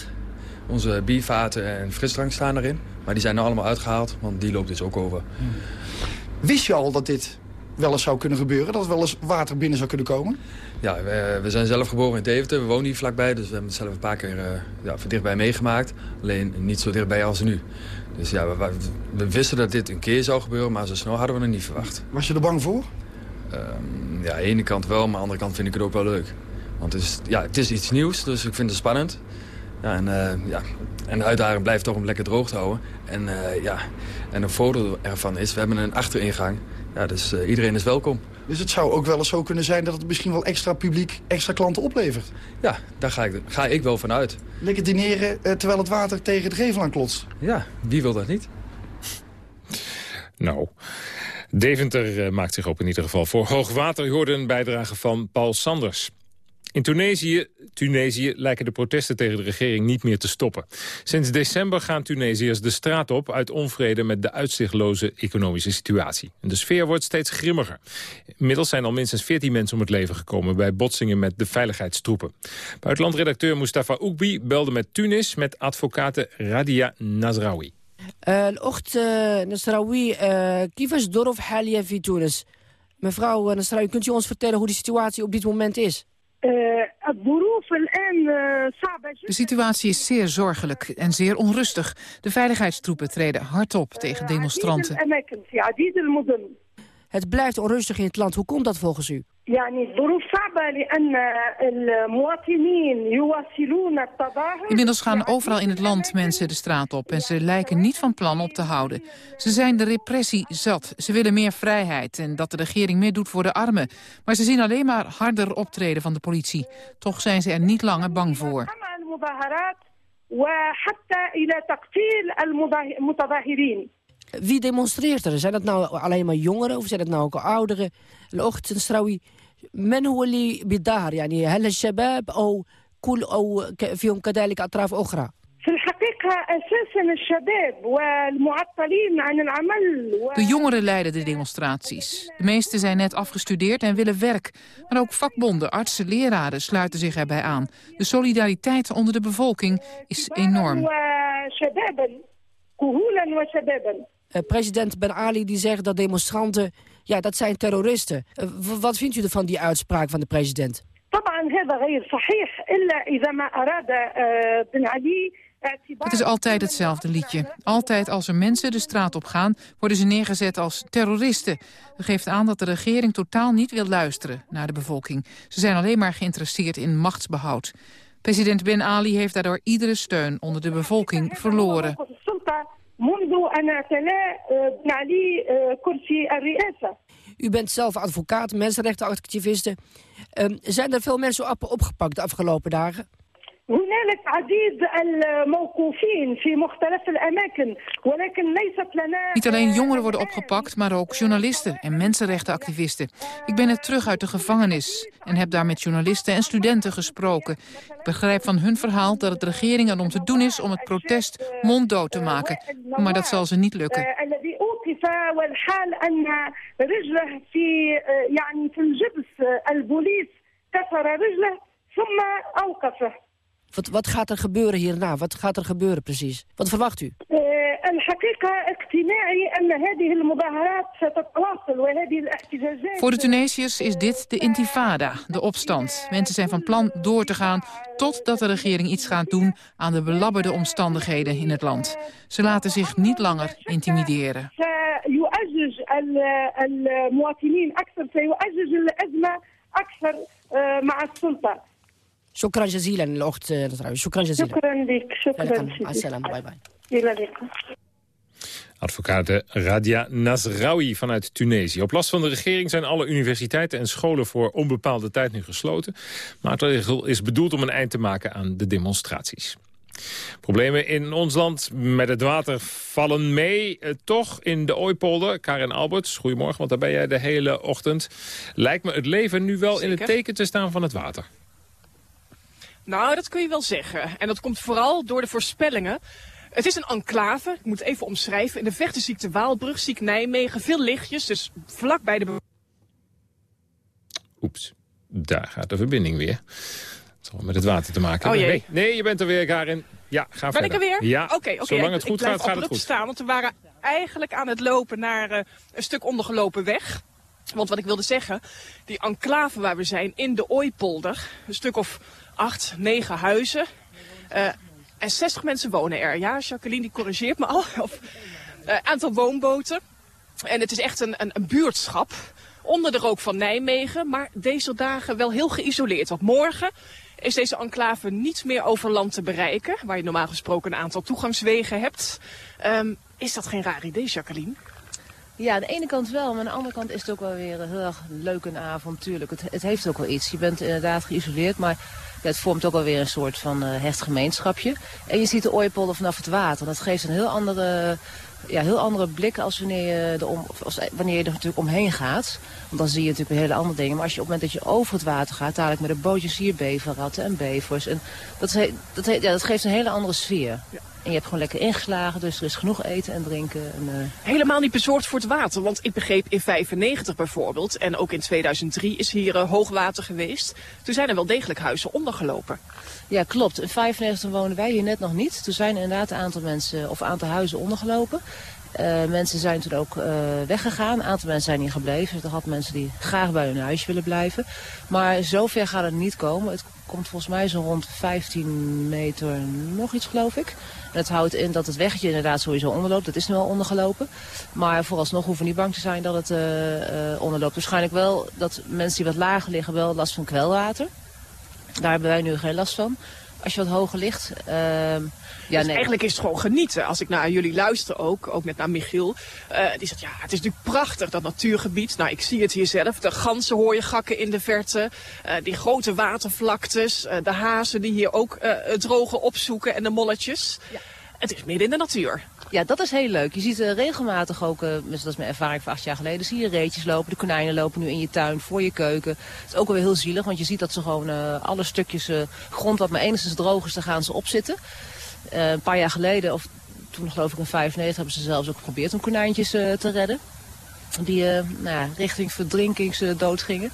Onze biervaten en frisdrank staan erin. Maar die zijn er allemaal uitgehaald, want die loopt dus ook over. Hmm. Wist je al dat dit wel eens zou kunnen gebeuren? Dat er wel eens water binnen zou kunnen komen? Ja, we, we zijn zelf geboren in Deventer. We wonen hier vlakbij, dus we hebben het zelf een paar keer uh, ja, van dichtbij meegemaakt. Alleen niet zo dichtbij als nu. Dus ja, we, we, wisten dat dit een keer zou gebeuren, maar zo snel hadden we het niet verwacht. Was je er bang voor? Um, ja, aan de ene kant wel, maar aan de andere kant vind ik het ook wel leuk. Want het is, ja, het is iets nieuws, dus ik vind het spannend. Ja, en, uh, ja, en de uitdaging blijft toch om lekker droog te houden. En, uh, ja, en een voordeel ervan is, we hebben een achteringang. Ja, dus uh, iedereen is welkom. Dus het zou ook wel eens zo kunnen zijn dat het misschien wel extra publiek, extra klanten oplevert? Ja, daar ga ik, ga ik wel van uit. Lekker dineren terwijl het water tegen de gevel aan klotst? Ja, wie wil dat niet? Nou... Deventer maakt zich op in ieder geval voor hoogwater. U hoorde een bijdrage van Paul Sanders. In Tunesië, Tunesië lijken de protesten tegen de regering niet meer te stoppen. Sinds december gaan Tunesiërs de straat op uit onvrede met de uitzichtloze economische situatie. De sfeer wordt steeds grimmiger. Inmiddels zijn al minstens 14 mensen om het leven gekomen bij botsingen met de veiligheidstroepen. Buitenlandredacteur Mustafa Oekbi belde met Tunis met advocaat Radia Nazraoui. الأخت نصراوي كيفاش الظروف حاليا في تونس؟ Mevrouw Nasraoui, kunt u ons vertellen hoe de situatie op dit moment is? De situatie is zeer zorgelijk en zeer onrustig. De veiligheidstroepen treden hard op tegen demonstranten. Het blijft onrustig in het land. Hoe komt dat volgens u? Inmiddels gaan overal in het land mensen de straat op en ze lijken niet van plan op te houden. Ze zijn de repressie zat. Ze willen meer vrijheid en dat de regering meer doet voor de armen. Maar ze zien alleen maar harder optreden van de politie. Toch zijn ze er niet langer bang voor. Wie demonstreert er? Zijn dat nou alleen maar jongeren of zijn dat nou ook ouderen? الأخت نصراوي من هو اللي بيتظاهر يعني هل الشباب أو كل أو فيهم كذلك أطراف أخرى؟ في الحقيقة أساسا الشباب والمعطلين عن العمل De jongeren leiden de demonstraties. De meesten zijn net afgestudeerd en willen werk. Maar ook vakbonden, artsen, leraren sluiten zich erbij aan. De solidariteit onder de bevolking is enorm. Uh, president Ben Ali die zegt dat demonstranten, ja, dat zijn terroristen. Uh, wat vindt u ervan die uitspraak van de president? Het is altijd hetzelfde liedje. Altijd als er mensen de straat op gaan, worden ze neergezet als terroristen. Dat geeft aan dat de regering totaal niet wil luisteren naar de bevolking. Ze zijn alleen maar geïnteresseerd in machtsbehoud. President Ben Ali heeft daardoor iedere steun onder de bevolking verloren. U bent zelf advocaat, mensenrechtenactiviste. Um, zijn er veel mensen op, opgepakt de afgelopen dagen? هنالك عديد الموقوفين في مختلف الأماكن ولكن ليست لنا Niet alleen jongeren worden opgepakt, maar ook journalisten en mensenrechtenactivisten. Ik ben net terug uit de gevangenis en heb daar met journalisten en studenten gesproken. Ik begrijp van hun verhaal dat het de regering erom te doen is om het protest monddood te maken. Maar dat zal ze niet lukken. الذي أوقف والحال أن رجله في يعني في الجبس البوليس كسر رجله ثم أوقفه Wat, wat gaat er gebeuren hierna? Wat gaat er gebeuren precies? Wat verwacht u? Voor de Tunesiërs is dit de intifada, de opstand. Mensen zijn van plan door te gaan totdat de regering iets gaat doen aan de belabberde omstandigheden in het land. Ze laten zich niet langer intimideren. شكرا جزيلا الأخت نصراوي شكرا جزيلا شكرا لك شكرا مع السلامة باي باي إلى اللقاء Advocaat Radia Nasraoui vanuit Tunesië. Op last van de regering zijn alle universiteiten en scholen voor onbepaalde tijd nu gesloten. Maatregel is bedoeld om een eind te maken aan de demonstraties. Problemen in ons land met het water vallen mee. Eh, toch in de Ooipolder. Karin Alberts, goedemorgen, want daar ben jij de hele ochtend. Lijkt me het leven nu wel in het teken te staan van het water. Nou, dat kun je wel zeggen. En dat komt vooral door de voorspellingen. Het is een enclave, ik moet het even omschrijven. In de vechten zie ik de Waalbrug, zie ik Nijmegen, veel lichtjes. Dus vlak bij de... Oeps, daar gaat de verbinding weer. Het zal met het water te maken Oh hebben. jee. Nee, nee, je bent er weer, Karin. Ja, ga Ben verder. ik er weer? Ja, Oké, oké. zolang het goed ik gaat, gaat het goed. staan, want we waren eigenlijk aan het lopen naar eh, een stuk ondergelopen weg. Want wat ik wilde zeggen, die enclave waar we zijn in de Ooipolder, een stuk of acht, negen huizen. eh, en 60 mensen wonen er. Ja, Jacqueline die corrigeert me al. Of, eh, aantal woonboten. En het is echt een, een, een buurtschap onder de rook van Nijmegen. Maar deze dagen wel heel geïsoleerd. Want morgen is deze enclave niet meer over land te bereiken. Waar je normaal gesproken een aantal toegangswegen hebt. Ehm, is dat geen raar idee, Jacqueline? Ja, aan de ene kant wel, maar aan de andere kant is het ook wel weer heel erg leuk en avontuurlijk. Het, het heeft ook wel iets. Je bent inderdaad geïsoleerd, maar ja, het vormt ook wel weer een soort van eh, hecht gemeenschapje. En je ziet de ooipolder vanaf het water. Dat geeft een heel andere, ja, heel andere blik als wanneer je, er als, wanneer je er natuurlijk omheen gaat. Want dan zie je natuurlijk hele andere dingen. Maar als je op het moment dat je over het water gaat, dadelijk met de bootjes hier beverratten en bevers. En dat, dat, ja, dat geeft een hele andere sfeer. En je hebt gewoon lekker ingeslagen, dus er is genoeg eten en drinken. En, eh, Helemaal niet bezorgd voor het water. Want ik begreep in 95 bijvoorbeeld, en ook in 2003 is hier eh, hoogwater geweest. Toen zijn er wel degelijk huizen ondergelopen. Ja, klopt. In 95 woonden wij hier net nog niet. Toen zijn inderdaad een aantal mensen of een aantal huizen ondergelopen. Eh, mensen zijn toen ook weggegaan. Een aantal mensen zijn hier gebleven. Er had mensen die graag bij hun huis willen blijven. Maar zover gaat het niet komen. Het komt volgens mij zo rond 15 meter nog iets, geloof ik. Dat houdt in dat het weggetje inderdaad sowieso onderloopt. Dat is nu al ondergelopen. Maar vooralsnog hoeven we niet bang te zijn dat het eh, eh, onderloopt. Waarschijnlijk wel dat mensen die wat lager liggen wel last van kwelwater. Daar hebben wij nu geen last van. Als je wat hoger ligt. ehm, ja, dus nee. eigenlijk is het gewoon genieten. Als ik naar jullie luister ook, ook net naar Michiel. eh, die zegt, ja, het is natuurlijk prachtig, dat natuurgebied. Nou, ik zie het hier zelf. De ganzen hoor je gakken in de verte. eh, die grote watervlaktes. eh, de hazen die hier ook het droge opzoeken en de molletjes. Het is midden in de natuur. Ja, dat is heel leuk. Je ziet eh, regelmatig ook, eh, dat is mijn ervaring van acht jaar geleden, zie je reetjes lopen. De konijnen lopen nu in je tuin, voor je keuken. Het is ook wel heel zielig, want je ziet dat ze gewoon eh, alle stukjes grond wat maar enigszins droog is, daar gaan ze opzitten. Eh, een paar jaar geleden, of toen geloof ik in 95, hebben ze zelfs ook geprobeerd om konijntjes te redden. Die nou ja, richting verdrinkingsdood gingen.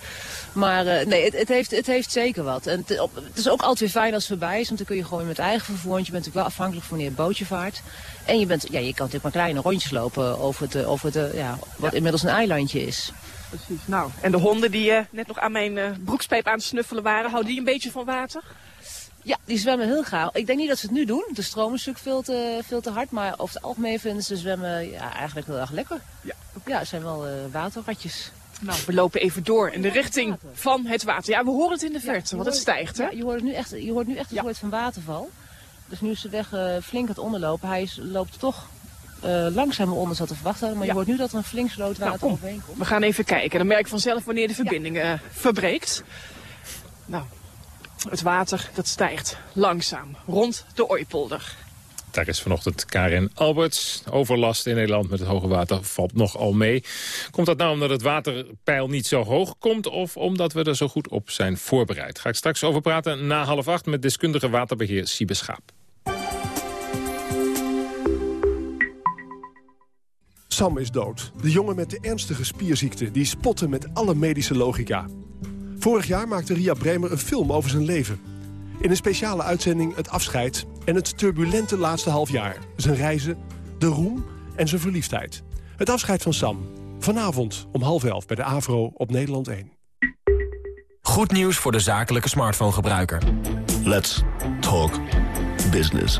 Maar nee, het, het, heeft, het heeft zeker wat. En het, op- het is ook altijd weer fijn als het voorbij is. Want dan kun je gewoon met eigen vervoer. Want je bent natuurlijk wel afhankelijk van wanneer het bootje vaart. En je, bent, ja, je kan natuurlijk maar kleine rondjes lopen over het, over het ja, wat inmiddels een eilandje is. Precies. Nou, en de honden die eh, net nog aan mijn eh, broekspijp aan het snuffelen waren, houden die een beetje van water? Ja, die zwemmen heel graag. Ik denk niet dat ze het nu doen. De stroom is natuurlijk veel te, veel te hard. Maar over het algemeen vinden ze zwemmen ja, eigenlijk heel erg lekker. Ja, ja het zijn wel eh, waterratjes. Nou, we lopen even door in de richting van het water. Ja, we horen het in de verte, want het stijgt, hè? Ja, je hoort nu echt, je hoort nu echt een soort van waterval. Dus nu is de weg eh, flink aan het onderlopen. Hij is, loopt toch eh langzamer onder zat te verwachten. Maar je hoort nu dat er een flink sloot water Nou, kom. overheen komt. We gaan even kijken. Dan merk ik vanzelf wanneer de verbinding eh, verbreekt. Nou, Het water dat stijgt langzaam rond de Ooipolder. Daar is vanochtend Karin Alberts. Overlast in Nederland met het hoge water valt nogal mee. Komt dat nou omdat het waterpeil niet zo hoog komt... of omdat we er zo goed op zijn voorbereid? Ga ik straks over praten na half acht met deskundige waterbeheer Siebe Schaap. Sam is dood. De jongen met de ernstige spierziekte die spotte met alle medische logica. Vorig jaar maakte Ria Bremer een film over zijn leven. In een speciale uitzending het afscheid en het turbulente laatste half jaar. Zijn reizen, de roem en zijn verliefdheid. Het afscheid van Sam. Vanavond om half elf bij de AVRO op Nederland 1. Goed nieuws voor de zakelijke smartphone-gebruiker. Let's talk business.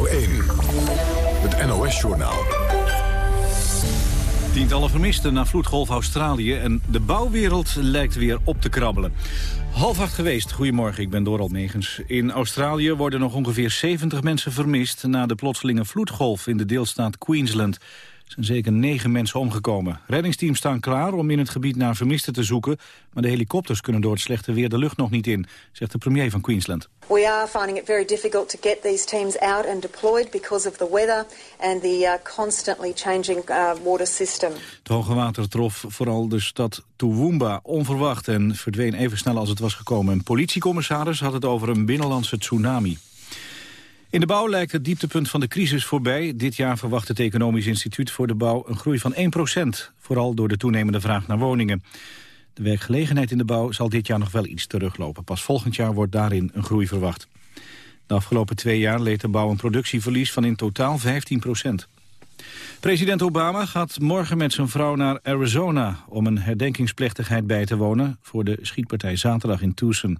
1. Het NOS-journaal. Tientallen vermisten na vloedgolf Australië en de bouwwereld lijkt weer op te krabbelen. Half acht geweest. Goedemorgen, ik ben Dorald Megens. In Australië worden nog ongeveer 70 mensen vermist... na de plotselinge vloedgolf in de deelstaat Queensland. Er zijn zeker negen mensen omgekomen. Reddingsteams staan klaar om in het gebied naar vermisten te zoeken... maar de helikopters kunnen door het slechte weer de lucht nog niet in... zegt de premier van Queensland. We are finding it very difficult to get these teams out and deployed... because of the weather and the uh, constantly changing uh, water system. Het hoge water trof vooral de stad Toowoomba onverwacht... en verdween even snel als het was gekomen. Een politiecommissaris had het over een binnenlandse tsunami. In de bouw lijkt het dieptepunt van de crisis voorbij. Dit jaar verwacht het Economisch Instituut voor de Bouw een groei van 1% vooral door de toenemende vraag naar woningen. De werkgelegenheid in de bouw zal dit jaar nog wel iets teruglopen. Pas volgend jaar wordt daarin een groei verwacht. De afgelopen twee jaar leed de bouw een productieverlies van in totaal 15% President Obama gaat morgen met zijn vrouw naar Arizona... om een herdenkingsplechtigheid bij te wonen... voor de schietpartij zaterdag in Tucson.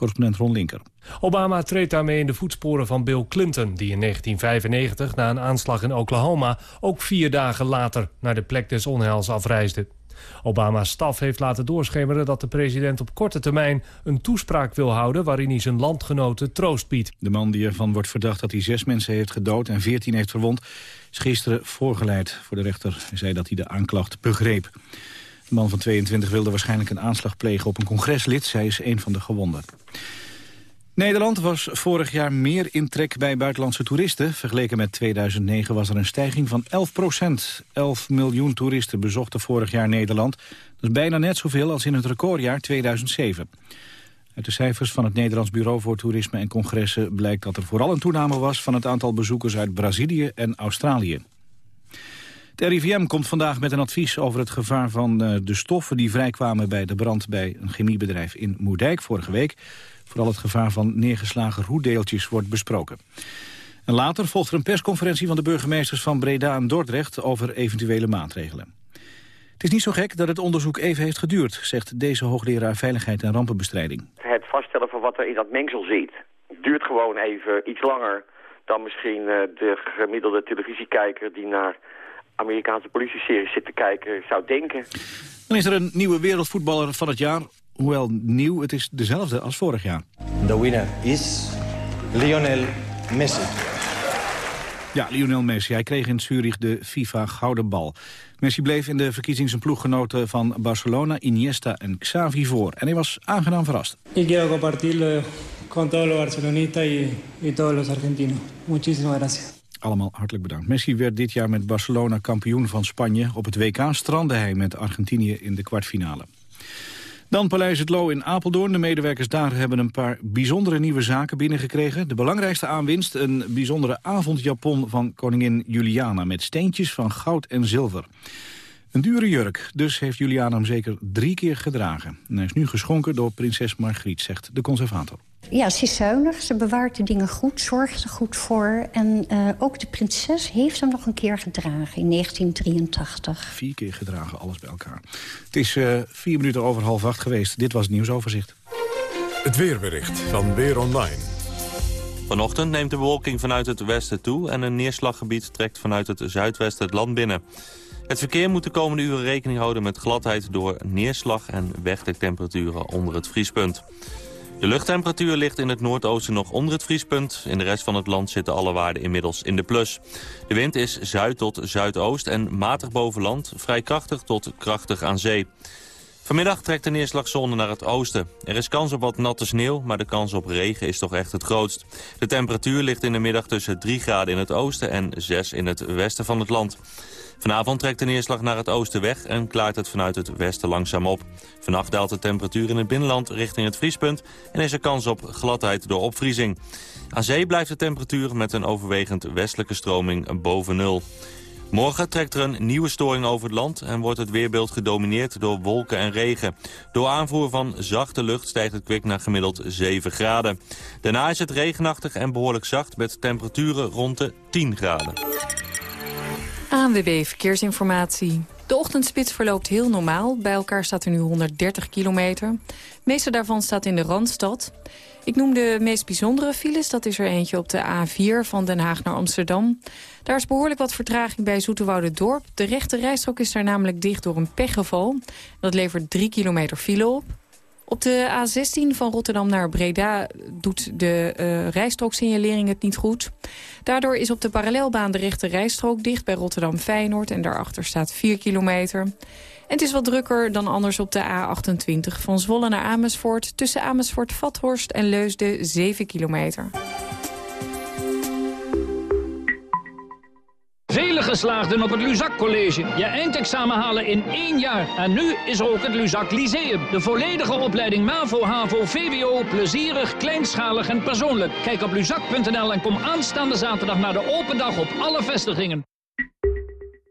Correspondent Ron Linker. Obama treedt daarmee in de voetsporen van Bill Clinton... die in 1995 na een aanslag in Oklahoma... ook vier dagen later naar de plek des onheils afreisde. Obama's staf heeft laten doorschemeren dat de president op korte termijn... een toespraak wil houden waarin hij zijn landgenoten troost biedt. De man die ervan wordt verdacht dat hij zes mensen heeft gedood... en veertien heeft verwond, is gisteren voorgeleid voor de rechter. Hij zei dat hij de aanklacht begreep. De man van 22 wilde waarschijnlijk een aanslag plegen op een congreslid. Zij is een van de gewonden. Nederland was vorig jaar meer intrek bij buitenlandse toeristen. Vergeleken met 2009 was er een stijging van 11 procent. 11 miljoen toeristen bezochten vorig jaar Nederland. Dat is bijna net zoveel als in het recordjaar 2007. Uit de cijfers van het Nederlands Bureau voor Toerisme en Congressen... blijkt dat er vooral een toename was van het aantal bezoekers uit Brazilië en Australië. Het RIVM komt vandaag met een advies over het gevaar van eh, de stoffen... die vrijkwamen bij de brand bij een chemiebedrijf in Moerdijk vorige week. Vooral het gevaar van neergeslagen roetdeeltjes wordt besproken. En later volgt er een persconferentie van de burgemeesters van Breda en Dordrecht... over eventuele maatregelen. Het is niet zo gek dat het onderzoek even heeft geduurd... zegt deze hoogleraar Veiligheid en Rampenbestrijding. Het vaststellen van wat er in dat mengsel zit... duurt gewoon even iets langer dan misschien eh, de gemiddelde televisiekijker... die naar Amerikaanse politieseries zit te kijken zou denken. Dan is er een nieuwe wereldvoetballer van het jaar. Hoewel nieuw, het is dezelfde als vorig jaar. The winner is Lionel Messi. Ja, Lionel Messi. Hij kreeg in Zurich de FIFA Gouden Bal. Messi bleef in de verkiezing zijn ploeggenoten van Barcelona, Iniesta en Xavi voor. En hij was aangenaam verrast. Ik quiero compartir con todos los barcelonistas y, y todos los argentinos. Muchísimas gracias. Allemaal hartelijk bedankt. Messi werd dit jaar met Barcelona kampioen van Spanje. Op het WK strandde hij met Argentinië in de kwartfinale. Dan Paleis het Loo in Apeldoorn. De medewerkers daar hebben een paar bijzondere nieuwe zaken binnengekregen. De belangrijkste aanwinst, een bijzondere avondjapon van koningin Juliana... met steentjes van goud en zilver. Een dure jurk, dus heeft Juliana hem zeker drie keer gedragen. En hij is nu geschonken door prinses Margriet, zegt de conservator. Ja, ze is zuinig, ze bewaart de dingen goed, zorgt er goed voor. En uh, ook de prinses heeft hem nog een keer gedragen in 1983. Vier keer gedragen, alles bij elkaar. Het is uh, vier minuten over half acht geweest. Dit was het nieuwsoverzicht. Het weerbericht van Weer Online. Vanochtend neemt de bewolking vanuit het westen toe... en een neerslaggebied trekt vanuit het zuidwesten het land binnen. Het verkeer moet de komende uren rekening houden met gladheid... door neerslag en wegdektemperaturen onder het vriespunt. De luchttemperatuur ligt in het noordoosten nog onder het vriespunt. In de rest van het land zitten alle waarden inmiddels in de plus. De wind is zuid tot zuidoost en matig boven land, vrij krachtig tot krachtig aan zee. Vanmiddag trekt de neerslagzone naar het oosten. Er is kans op wat natte sneeuw, maar de kans op regen is toch echt het grootst. De temperatuur ligt in de middag tussen 3 graden in het oosten en 6 in het westen van het land. Vanavond trekt de neerslag naar het oosten weg en klaart het vanuit het westen langzaam op. Vannacht daalt de temperatuur in het binnenland richting het vriespunt en is er kans op gladheid door opvriezing. Aan zee blijft de temperatuur met een overwegend westelijke stroming boven nul. Morgen trekt er een nieuwe storing over het land en wordt het weerbeeld gedomineerd door wolken en regen. Door aanvoer van zachte lucht stijgt het kwik naar gemiddeld 7 graden. Daarna is het regenachtig en behoorlijk zacht met temperaturen rond de 10 graden. ANWB Verkeersinformatie. De ochtendspits verloopt heel normaal. Bij elkaar staat er nu 130 kilometer. De meeste daarvan staat in de Randstad. Ik noem de meest bijzondere files. Dat is er eentje op de A4 van Den Haag naar Amsterdam. Daar is behoorlijk wat vertraging bij Dorp. De rechte rijstrook is daar namelijk dicht door een pechgeval. Dat levert 3 kilometer file op. Op de A16 van Rotterdam naar Breda doet de uh, rijstrooksignalering het niet goed. Daardoor is op de parallelbaan de rechte rijstrook dicht bij Rotterdam-Feyenoord... en daarachter staat 4 kilometer. En het is wat drukker dan anders op de A28 van Zwolle naar Amersfoort... tussen Amersfoort-Vathorst en Leusden 7 kilometer. Vele geslaagden op het Luzak College. Je eindexamen halen in één jaar. En nu is er ook het Luzak Lyceum. De volledige opleiding MAVO, HAVO, VWO. Plezierig, kleinschalig en persoonlijk. Kijk op luzak.nl en kom aanstaande zaterdag naar de open dag op alle vestigingen.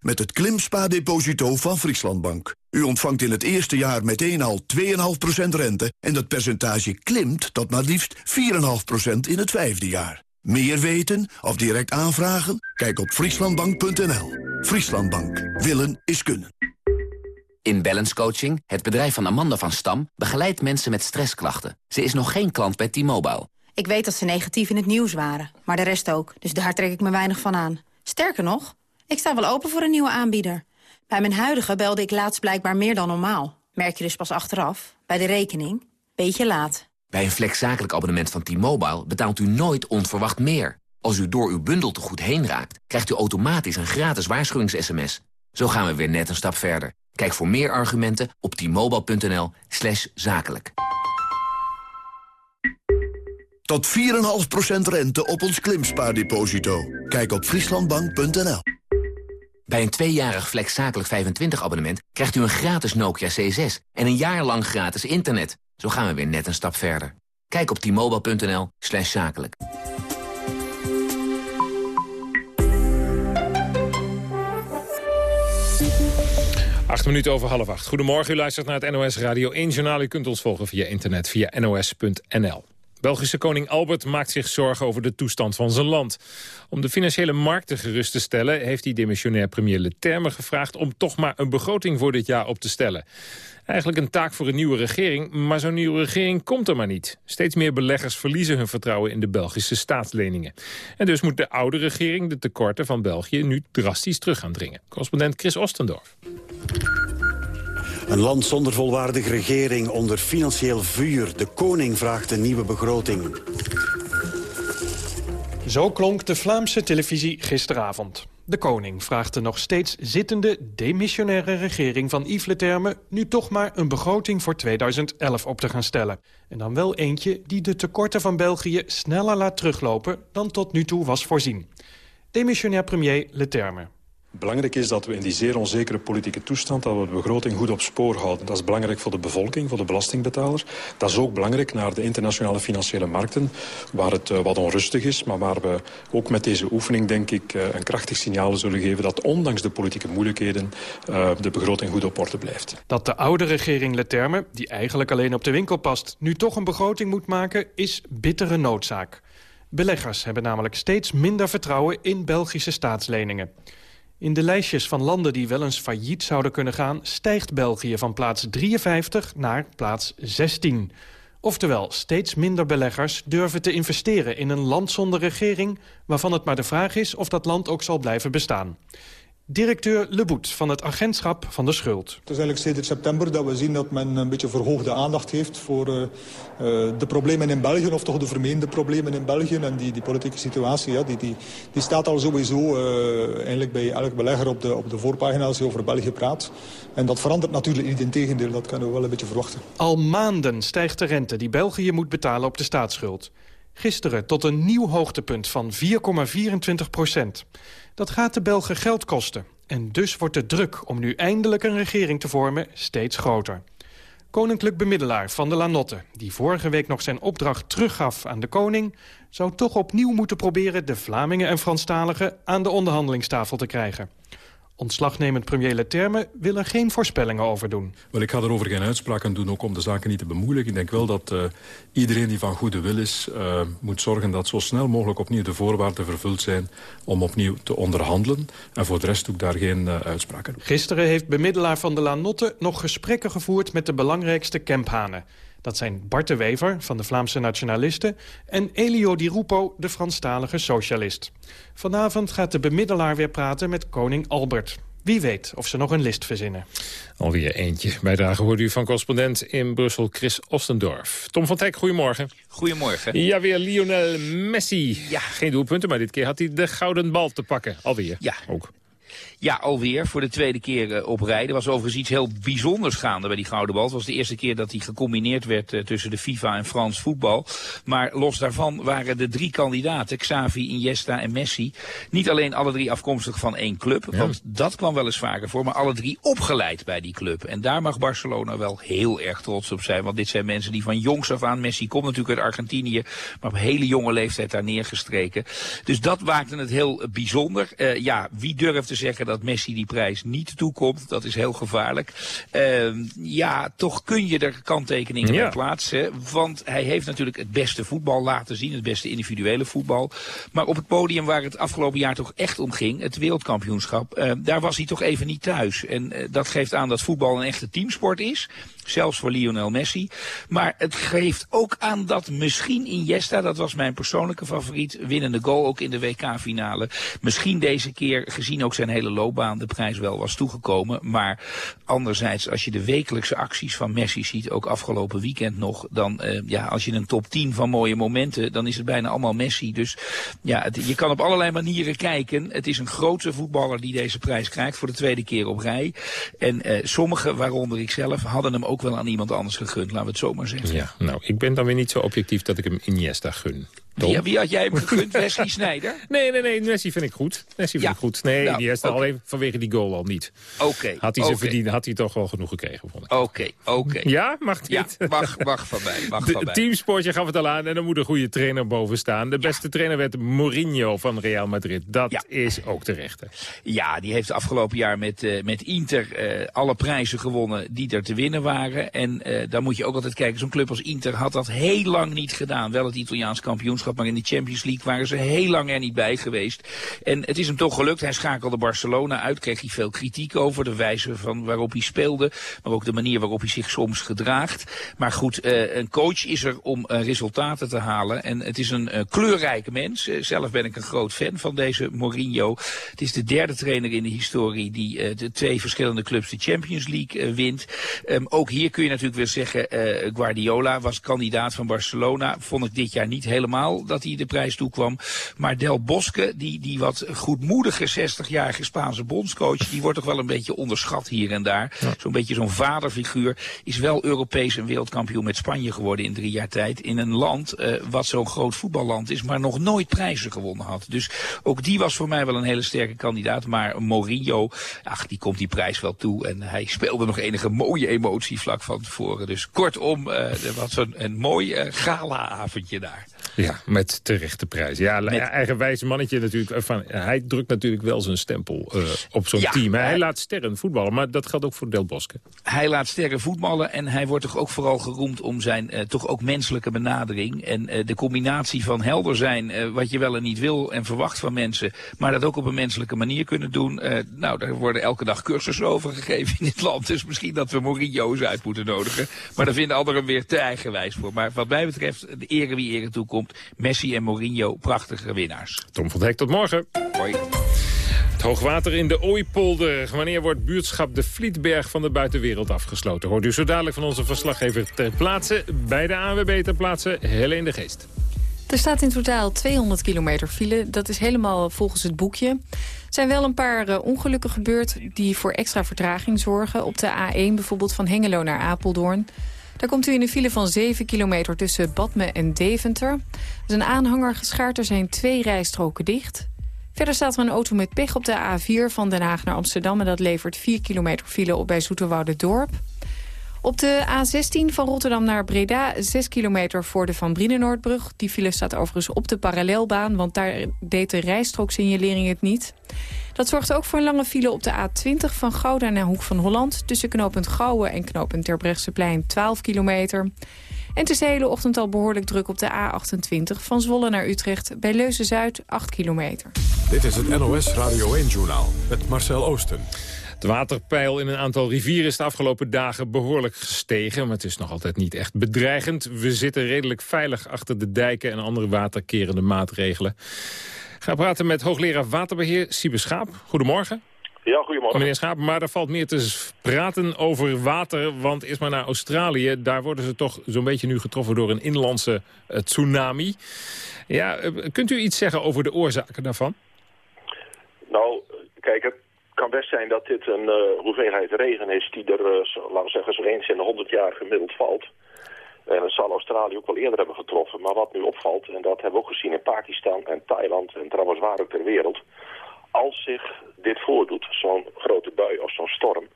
Met het Klimspa-deposito van Frieslandbank. U ontvangt in het eerste jaar meteen al 2,5% rente... en dat percentage klimt tot maar liefst 4,5% in het vijfde jaar. Meer weten of direct aanvragen? Kijk op frieslandbank.nl. Frieslandbank. Willen is kunnen. In Balance Coaching, het bedrijf van Amanda van Stam... begeleidt mensen met stressklachten. Ze is nog geen klant bij T-Mobile. Ik weet dat ze negatief in het nieuws waren, maar de rest ook. Dus daar trek ik me weinig van aan. Sterker nog, ik sta wel open voor een nieuwe aanbieder. Bij mijn huidige belde ik laatst blijkbaar meer dan normaal. Merk je dus pas achteraf, bij de rekening. Beetje laat. Bij een flexzakelijk abonnement van T-Mobile betaalt u nooit onverwacht meer. Als u door uw bundel te goed heen raakt, krijgt u automatisch een gratis waarschuwings-sms. Zo gaan we weer net een stap verder. Kijk voor meer argumenten op t-mobile.nl slash zakelijk. Tot 4,5% rente op ons klimspaardeposito. Kijk op frieslandbank.nl. Bij een tweejarig Flex Zakelijk 25 abonnement krijgt u een gratis Nokia C6 en een jaar lang gratis internet. Zo gaan we weer net een stap verder. Kijk op t-mobile.nl slash zakelijk. Acht minuten over half acht. Goedemorgen, u luistert naar het NOS Radio 1 Journaal. U kunt ons volgen via internet, via nos.nl. Belgische koning Albert maakt zich zorgen over de toestand van zijn land. Om de financiële markten gerust te stellen... heeft hij demissionair premier Leterme gevraagd... om toch maar een begroting voor dit jaar op te stellen. Eigenlijk een taak voor een nieuwe regering, maar zo'n nieuwe regering komt er maar niet. Steeds meer beleggers verliezen hun vertrouwen in de Belgische staatsleningen. En dus moet de oude regering de tekorten van België nu drastisch terug gaan dringen. Correspondent Chris Ostendorf. Een land zonder volwaardige regering onder financieel vuur. De koning vraagt een nieuwe begroting. Zo klonk de Vlaamse televisie gisteravond. De koning vraagt de nog steeds zittende demissionaire regering van Yves Leterme... nu toch maar een begroting voor 2011 op te gaan stellen. En dan wel eentje die de tekorten van België sneller laat teruglopen... dan tot nu toe was voorzien. Demissionair premier Leterme. Belangrijk is dat we in die zeer onzekere politieke toestand... dat we de begroting goed op spoor houden. Dat is belangrijk voor de bevolking, voor de belastingbetaler. Dat is ook belangrijk naar de internationale financiële markten... waar het uh, wat onrustig is, maar waar we ook met deze oefening... denk ik uh, een krachtig signaal zullen geven... dat ondanks de politieke moeilijkheden uh, de begroting goed op orde blijft. Dat de oude regering Leterme, die eigenlijk alleen op de winkel past... nu toch een begroting moet maken, is bittere noodzaak. Beleggers hebben namelijk steeds minder vertrouwen in Belgische staatsleningen. In de lijstjes van landen die wel eens failliet zouden kunnen gaan... stijgt België van plaats 53 naar plaats 16. Oftewel, steeds minder beleggers durven te investeren in een land zonder regering... waarvan het maar de vraag is of dat land ook zal blijven bestaan. Directeur Leboet van het agentschap van de schuld. Het is eigenlijk sinds september dat we zien dat men een beetje verhoogde aandacht heeft... voor uh, uh, de problemen in België, of toch de vermeende problemen in België. En die, die politieke situatie, ja, die, die, die staat al sowieso uh, eigenlijk bij elk belegger op de, op de voorpagina... als je over België praat. En dat verandert natuurlijk niet in tegendeel, dat kunnen we wel een beetje verwachten. Al maanden stijgt de rente die België moet betalen op de staatsschuld. Gisteren tot een nieuw hoogtepunt van 4,24 procent. Dat gaat de Belgen geld kosten. En dus wordt de druk om nu eindelijk een regering te vormen steeds groter. Koninklijk bemiddelaar Van de Lanotte, die vorige week nog zijn opdracht teruggaf aan de koning... zou toch opnieuw moeten proberen de Vlamingen en Franstaligen aan de onderhandelingstafel te krijgen. Ontslagnemend premier Leterme wil er geen voorspellingen over doen. Wel, ik ga erover geen uitspraken doen, ook om de zaken niet te bemoeilijken. Ik denk wel dat uh, iedereen die van goede wil is... Uh, moet zorgen dat zo snel mogelijk opnieuw de voorwaarden vervuld zijn... om opnieuw te onderhandelen. En voor de rest doe ik daar geen uh, uitspraken Gisteren heeft bemiddelaar van de Lanotte nog gesprekken gevoerd... met de belangrijkste kemphanen. Dat zijn Bart de Wever van de Vlaamse Nationalisten... en Elio Di Rupo, de Franstalige socialist. Vanavond gaat de bemiddelaar weer praten met koning Albert. Wie weet of ze nog een list verzinnen. Alweer eentje. Bijdrage hoort u van correspondent in Brussel, Chris Ostendorf. Tom van Teck, goedemorgen. Goedemorgen. Ja, weer Lionel Messi. Ja. Geen doelpunten, maar dit keer had hij de gouden bal te pakken. Alweer. Ja. Ook. Ja, alweer. Voor de tweede keer uh, op rijden. was overigens iets heel bijzonders gaande bij die Gouden Bal. Het was de eerste keer dat hij gecombineerd werd uh, tussen de FIFA en Frans voetbal. Maar los daarvan waren de drie kandidaten, Xavi, Iniesta en Messi... niet alleen alle drie afkomstig van één club. Ja. Want dat kwam wel eens vaker voor. Maar alle drie opgeleid bij die club. En daar mag Barcelona wel heel erg trots op zijn. Want dit zijn mensen die van jongs af aan... Messi komt natuurlijk uit Argentinië. Maar op hele jonge leeftijd daar neergestreken. Dus dat maakte het heel bijzonder. Uh, ja, wie durft te zeggen dat Messi die prijs niet toekomt. Dat is heel gevaarlijk. Uh, ja, toch kun je er kanttekeningen ja. bij plaatsen. Want hij heeft natuurlijk het beste voetbal laten zien. Het beste individuele voetbal. Maar op het podium waar het afgelopen jaar toch echt om ging. Het wereldkampioenschap. Uh, daar was hij toch even niet thuis. En uh, dat geeft aan dat voetbal een echte teamsport is. Zelfs voor Lionel Messi. Maar het geeft ook aan dat misschien Iniesta, dat was mijn persoonlijke favoriet, winnende goal ook in de WK-finale. Misschien deze keer, gezien ook zijn hele loopbaan, de prijs wel was toegekomen. Maar anderzijds, als je de wekelijkse acties van Messi ziet, ook afgelopen weekend nog, dan uh, ja, als je een top 10 van mooie momenten, dan is het bijna allemaal Messi. Dus ja, je kan op allerlei manieren kijken. Het is een grote voetballer die deze prijs krijgt voor de tweede keer op rij. En uh, sommigen, waaronder ik zelf, hadden hem ook wel aan iemand anders gegund, laten we het zo maar zeggen. Ja, nou, ik ben dan weer niet zo objectief dat ik hem Iniesta gun. Wie, wie, had jij hem gegund? Wesley Sneijder? Nee, nee, nee. Messi vind ik goed. Messi vind ja. ik goed. Nee, nou, die is okay. alleen vanwege die goal al niet. Oké. Okay, had hij okay. ze verdiend, had hij toch wel genoeg gekregen. Oké, oké. Ja, mag niet. Ja, mag, mag van mij. Mag de, van mij. Teamsportje gaf het al aan en dan moet een goede trainer boven staan. De beste ja. trainer werd Mourinho van Real Madrid. Dat ja. is ook terecht. Ja, die heeft afgelopen jaar met, uh, met Inter uh, alle prijzen gewonnen die er te winnen waren. En uh, dan moet je ook altijd kijken, zo'n club als Inter had dat heel lang niet gedaan. Wel het Italiaans kampioenschap, maar in de Champions League waren ze heel lang er niet bij geweest. En het is hem toch gelukt. Hij schakelde Barcelona uit. Kreeg hij veel kritiek over de wijze van waarop hij speelde. Maar ook de manier waarop hij zich soms gedraagt. Maar goed, uh, een coach is er om uh, resultaten te halen. En het is een uh, kleurrijke mens. zelf ben ik een groot fan van deze Mourinho. Het is de derde trainer in de historie die de twee verschillende clubs de Champions League wint. Um, ook hier kun je natuurlijk weer zeggen, Guardiola was kandidaat van Barcelona. Vond ik dit jaar niet helemaal dat hij de prijs toekwam. Maar Del Bosque, die, die wat goedmoedige 60-jarige Spaanse bondscoach... die wordt toch wel een beetje onderschat hier en daar. Zo'n beetje zo'n vaderfiguur. Is wel Europees en wereldkampioen met Spanje geworden in drie jaar tijd. In een land uh, wat zo'n groot voetballand is, maar nog nooit prijzen gewonnen had. Dus ook die was voor mij wel een hele sterke kandidaat. Maar Mourinho, ach, die komt die prijs wel toe. En hij speelde nog enige mooie emotie vlak van tevoren. Dus kortom, uh, wat zo'n een mooi uh, gala-avondje daar. Ja, met terechte prijs. Ja, met... eigenwijs mannetje natuurlijk. Van, hij drukt natuurlijk wel zijn stempel uh, op zo'n ja, team. Hij, hij laat sterren voetballen, maar dat geldt ook voor Del Bosque. Hij laat sterren voetballen en hij wordt toch ook vooral geroemd om zijn uh, toch ook menselijke benadering. En uh, de combinatie van helder zijn, wat je wel en niet wil en verwacht van mensen, maar dat ook op een menselijke manier kunnen doen. nou, daar worden elke dag cursussen over gegeven in dit land. Dus misschien dat we Mourinho's uit moeten nodigen. Maar daar vinden anderen weer te eigenwijs voor. Maar wat mij betreft, de ere wie ere toekomt. Messi en Mourinho, prachtige winnaars. Tom van Hek, tot morgen. Hoi. Het hoogwater in de Ooipolder. Wanneer wordt buurtschap de Vlietberg van de buitenwereld afgesloten? Hoort u zo dadelijk van onze verslaggever ter plaatse. Bij de ANWB ter plaatse, Helene de Geest. Er staat in totaal 200 kilometer file. Dat is helemaal volgens het boekje. Er zijn wel een paar uh, ongelukken gebeurd die voor extra vertraging zorgen. Op de A1 bijvoorbeeld van Hengelo naar Apeldoorn. Daar komt u in een file van 7 kilometer tussen Badme en Deventer. Er is een aanhanger geschaard, er zijn twee rijstroken dicht. Verder staat er een auto met pech op de A4 van Den Haag naar Amsterdam... en dat levert 4 kilometer file op bij Dorp. Op de A16 van Rotterdam naar Breda, 6 kilometer voor de Van Brienenoordbrug. Die file staat overigens op de parallelbaan, want daar deed de rijstrooksignalering het niet. Dat zorgt ook voor een lange file op de A20 van Gouda naar Hoek van Holland... tussen knooppunt Gouwen en knooppunt Terbrechtseplein 12 kilometer. En het is de hele ochtend al behoorlijk druk op de A28 van Zwolle naar Utrecht... bij Leuzen-Zuid 8 kilometer. Dit is het NOS Radio 1-journaal met Marcel Oosten. Het waterpeil in een aantal rivieren is de afgelopen dagen behoorlijk gestegen. Maar het is nog altijd niet echt bedreigend. We zitten redelijk veilig achter de dijken en andere waterkerende maatregelen. Ga praten met hoogleraar waterbeheer Siebe Schaap. Goedemorgen. Ja, goedemorgen. Meneer Schaap, maar er valt meer te praten over water. Want eerst maar naar Australië. Daar worden ze toch zo'n beetje nu getroffen door een inlandse uh, tsunami. Ja, uh, kunt u iets zeggen over de oorzaken daarvan? Nou, kijk, het kan best zijn dat dit een uh, hoeveelheid regen is... die er, laten we zeggen, zo eens in de 100 jaar gemiddeld valt. En dat zal Australië ook wel eerder hebben getroffen. Maar wat nu opvalt, en dat hebben we ook gezien in Pakistan en Thailand... en trouwens waar ook ter wereld als zich dit voordoet, zo'n grote bui of zo'n storm...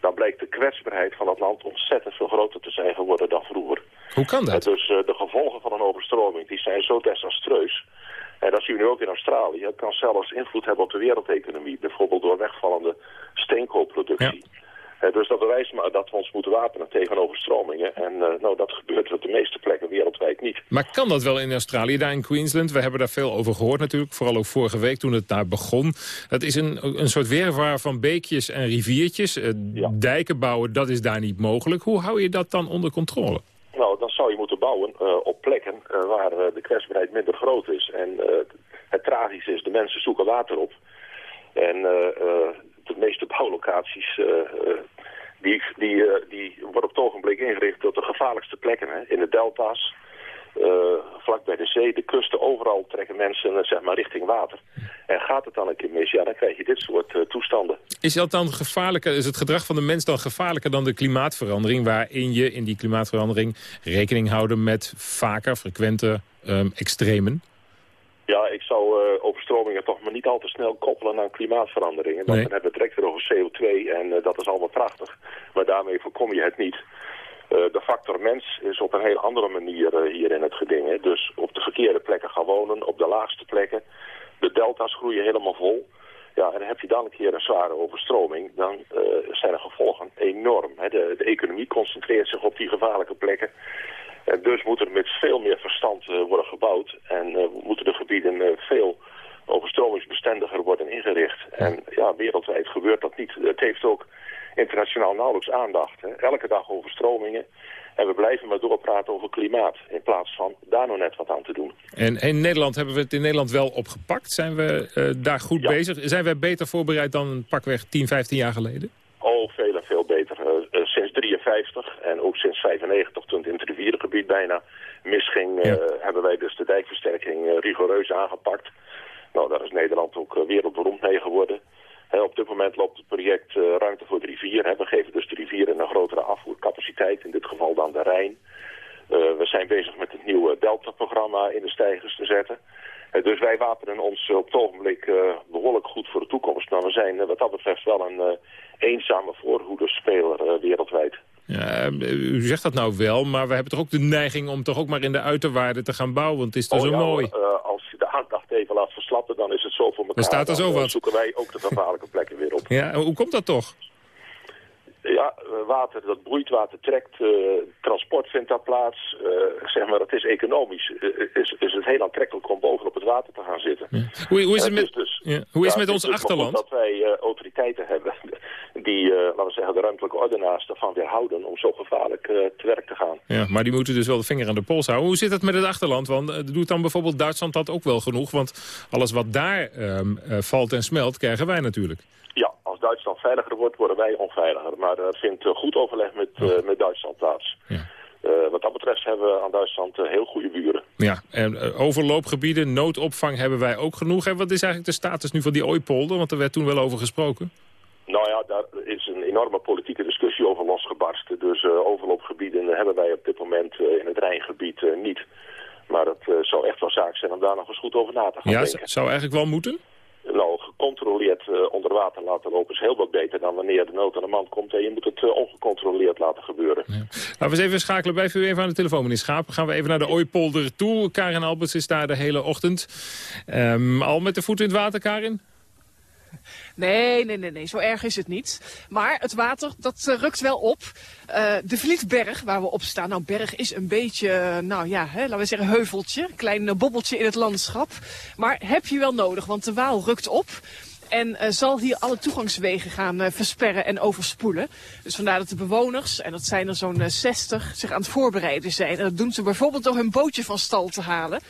dan blijkt de kwetsbaarheid van het land ontzettend veel groter te zijn geworden dan vroeger. Hoe kan dat? dus uh, de gevolgen van een overstroming die zijn zo desastreus. En dat zien we nu ook in Australië. Het kan zelfs invloed hebben op de wereldeconomie. Bijvoorbeeld door wegvallende steenkoolproductie. Ja. Dus dat bewijst maar dat we ons moeten wapenen tegen overstromingen. En uh, nou, dat gebeurt op de meeste plekken wereldwijd niet. Maar kan dat wel in Australië, daar in Queensland? We hebben daar veel over gehoord natuurlijk. Vooral ook vorige week toen het daar begon. Het is een, een soort weerwaar van beekjes en riviertjes. Ja. Dijken bouwen, dat is daar niet mogelijk. Hoe hou je dat dan onder controle? Nou, dan zou je moeten bouwen op plekken waar de kwetsbaarheid minder groot is. En het tragische is, de mensen zoeken water op. En de meeste bouwlocaties uh, die, die, uh, die worden op het ogenblik ingericht op de gevaarlijkste plekken. Hè? In de delta's, uh, vlak bij de zee, de kusten, overal trekken mensen zeg maar, richting water. En gaat het dan een keer mis, ja, dan krijg je dit soort toestanden. Is dat dan gevaarlijker, is het gedrag van de mens dan gevaarlijker dan de klimaatverandering... waarin je in die klimaatverandering rekening houden met vaker, frequente um, extremen? Ja, ik zou uh, overstromingen toch maar niet al te snel koppelen aan klimaatveranderingen. Want nee. dan hebben we het direct weer over CO2 en uh, dat is allemaal prachtig. Maar daarmee voorkom je het niet. Uh, de factor mens is op een heel andere manier hier in het geding. Hè. Dus op de verkeerde plekken gaan wonen, op de laagste plekken. De delta's groeien helemaal vol. Ja, en heb je dan een keer een zware overstroming, dan zijn de gevolgen enorm. Hè. De, de economie concentreert zich op die gevaarlijke plekken. En dus moet er met veel meer verstand uh, worden gebouwd. En uh, moeten de gebieden uh, veel overstromingsbestendiger worden ingericht. En ja, wereldwijd gebeurt dat niet. Het heeft ook internationaal nauwelijks aandacht. Hè. Elke dag overstromingen. En we blijven maar doorpraten over klimaat. In plaats van daar nog net wat aan te doen. En in Nederland hebben we het in Nederland wel opgepakt. Zijn we uh, daar goed ja. bezig? Zijn wij beter voorbereid dan pakweg 10, 15 jaar geleden? Oh, veel en veel beter. Uh, sinds 53 en ook sinds 95 toen het in het rivierengebied bijna misging, hebben wij dus de dijkversterking rigoureus aangepakt. Nou, daar is Nederland ook wereldberoemd mee geworden. op dit moment loopt het project Ruimte voor de rivier. We geven dus de rivieren een grotere afvoercapaciteit, in dit geval dan de Rijn. we zijn bezig met het nieuwe Delta-programma in de stijgers te zetten. dus wij wapenen ons op het ogenblik behoorlijk goed voor de toekomst. Maar we zijn wat dat betreft wel een eenzame voorhoederspeler wereldwijd. Ja, u zegt dat nou wel, maar we hebben toch ook de neiging om toch ook maar in de uiterwaarden te gaan bouwen, want het is toch oh, zo mooi. Uh, als je de aandacht even laat verslappen, dan is het zo voor elkaar. Dan staat er zo wat. zoeken wij ook de gevaarlijke plekken weer op. Ja, hoe komt dat toch? Ja, eh, water dat broeit, water trekt, uh, transport vindt daar plaats. Uh, zeg maar, het is economisch. is, is het heel aantrekkelijk om bovenop het water te gaan zitten. Ja. Hoe, hoe, is het met, dus, ja. hoe is het met ons dus achterland? dat wij autoriteiten hebben die, laten we zeggen, de ruimtelijke ordenaars ervan weerhouden om zo gevaarlijk te werk te gaan. Ja, maar die moeten dus wel de vinger aan de pols houden. Hoe zit het met het achterland? Want doet dan bijvoorbeeld Duitsland dat ook wel genoeg? Want alles wat daar um, valt en smelt, krijgen wij natuurlijk. Ja, als Duitsland veiliger wordt, worden wij onveiliger. Maar er vindt goed overleg met, uh, met Duitsland plaats. Ja. Uh, wat dat betreft hebben we aan Duitsland uh, heel goede buren. Ja, en overloopgebieden, noodopvang hebben wij ook genoeg. En wat is eigenlijk de status nu van die ooipolder? Want er werd toen wel over gesproken. Nou ja, daar is een enorme politieke discussie over losgebarsten. Dus overloopgebieden hebben wij op dit moment in het Rijngebied niet. Maar het zou echt wel zaak zijn om daar nog eens goed over na te gaan ja, denken. zou eigenlijk wel moeten? Nou, gecontroleerd uh, onder water laten lopen is heel wat beter dan wanneer de nood aan de man komt. En je moet het uh, ongecontroleerd laten gebeuren. Laten we eens even schakelen. Blijf u even aan de telefoon, meneer Schaap. Gaan we even naar de Ooipolder toe. Karin Alberts is daar de hele ochtend. Um, al met de voet in het water, Karin? Nee, nee, nee, nee, zo erg is het niet. Maar het water, dat uh, rukt wel op. Uh, de Vlietberg, waar we op staan. Nou, berg is een beetje, nou ja, hè, laten we zeggen heuveltje. Klein bobbeltje in het landschap. Maar heb je wel nodig, want de Waal rukt op. En zal hier alle toegangswegen gaan versperren en overspoelen. Dus vandaar dat de bewoners, en dat zijn er zo'n uh, 60, zich aan het voorbereiden zijn. En dat doen ze bijvoorbeeld door hun bootje van stal te halen.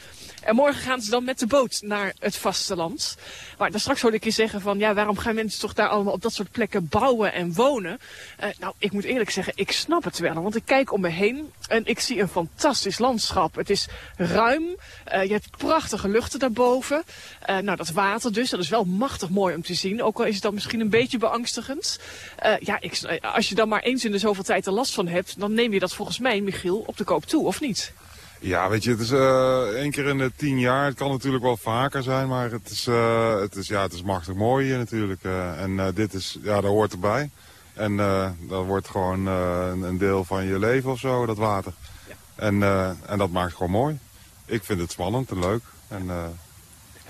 En morgen gaan ze dan met de boot naar het vasteland. Maar dan straks hoorde ik je zeggen van, ja, waarom gaan mensen toch daar allemaal op dat soort plekken bouwen en wonen? Uh, nou, ik moet eerlijk zeggen, ik snap het wel. Want ik kijk om me heen en ik zie een fantastisch landschap. Het is ruim, uh, je hebt prachtige luchten daarboven. Uh, nou, dat water dus, dat is wel machtig mooi om te zien. Ook al is het dan misschien een beetje beangstigend. ja, ik, als je dan maar eens in de zoveel tijd er last van hebt, dan neem je dat volgens mij, Michiel, op de koop toe, of niet? Ja, weet je, het is uh, één keer in de tien jaar. Het kan natuurlijk wel vaker zijn, maar het is, uh, het is, ja, het is machtig mooi hier natuurlijk. Uh, en dit is, ja, dat hoort erbij. En dat wordt gewoon een, een, deel van je leven of zo, dat water. Ja. En, en dat maakt gewoon mooi. Ik vind het spannend en leuk. En,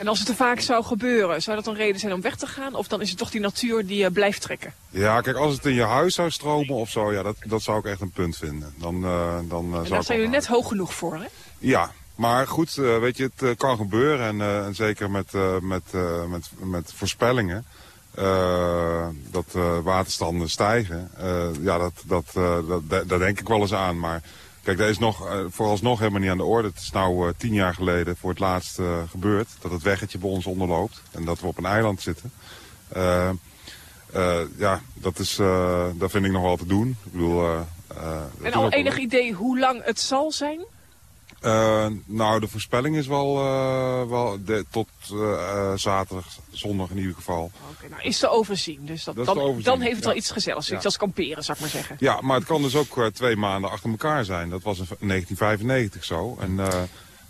en als het te vaak zou gebeuren, zou dat dan reden zijn om weg te gaan? Of dan is het toch die natuur die uh, blijft trekken? Ja, kijk, als het in je huis zou stromen of zo, ja, dat, dat zou ik echt een punt vinden. Dan, uh, dan, uh, en daar zijn jullie net hoog genoeg voor, hè? Ja, maar goed, weet je, het kan gebeuren. En, en zeker met, met, met, met voorspellingen. dat waterstanden stijgen. ja, dat, dat, dat, daar denk ik wel eens aan. Maar Kijk, dat is nog, uh, vooralsnog helemaal niet aan de orde. Het is nou uh, tien jaar geleden voor het laatst uh, gebeurd dat het weggetje bij ons onderloopt. En dat we op een eiland zitten. ja, dat, is, dat vind ik nog wel te doen. Ik bedoel, en al enig idee hoe lang het zal zijn? Uh, nou, de voorspelling is wel, uh, wel de, tot uh, zaterdag, zondag in ieder geval. Oké, okay, nou is te overzien. Dus dat, dat dan, overzien, dan heeft het ja. wel iets gezelligs, ja. iets als kamperen, zou ik maar zeggen. Ja, maar het kan dus ook twee maanden achter elkaar zijn. Dat was in 1995 zo. En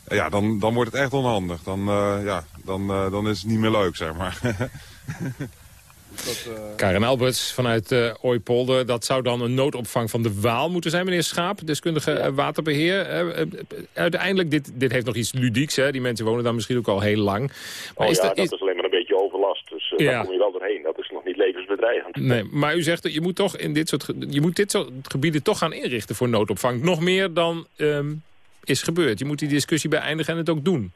ja, dan, dan wordt het echt onhandig. Dan, ja, dan, dan is het niet meer leuk, zeg maar. Dat, uh... Karen Alberts vanuit uh, Ooipolder. Dat zou dan een noodopvang van de Waal moeten zijn, meneer Schaap. Deskundige ja. waterbeheer. Uiteindelijk, dit, dit heeft nog iets ludieks. Hè? Die mensen wonen daar misschien ook al heel lang. Maar oh, is ja, dat, is... dat is alleen maar een beetje overlast. Dus ja. daar kom je wel doorheen. Dat is nog niet levensbedreigend. Nee, maar u zegt, dat je moet, toch in dit soort, je moet dit soort gebieden toch gaan inrichten voor noodopvang. Nog meer dan um, is gebeurd. Je moet die discussie beëindigen en het ook doen.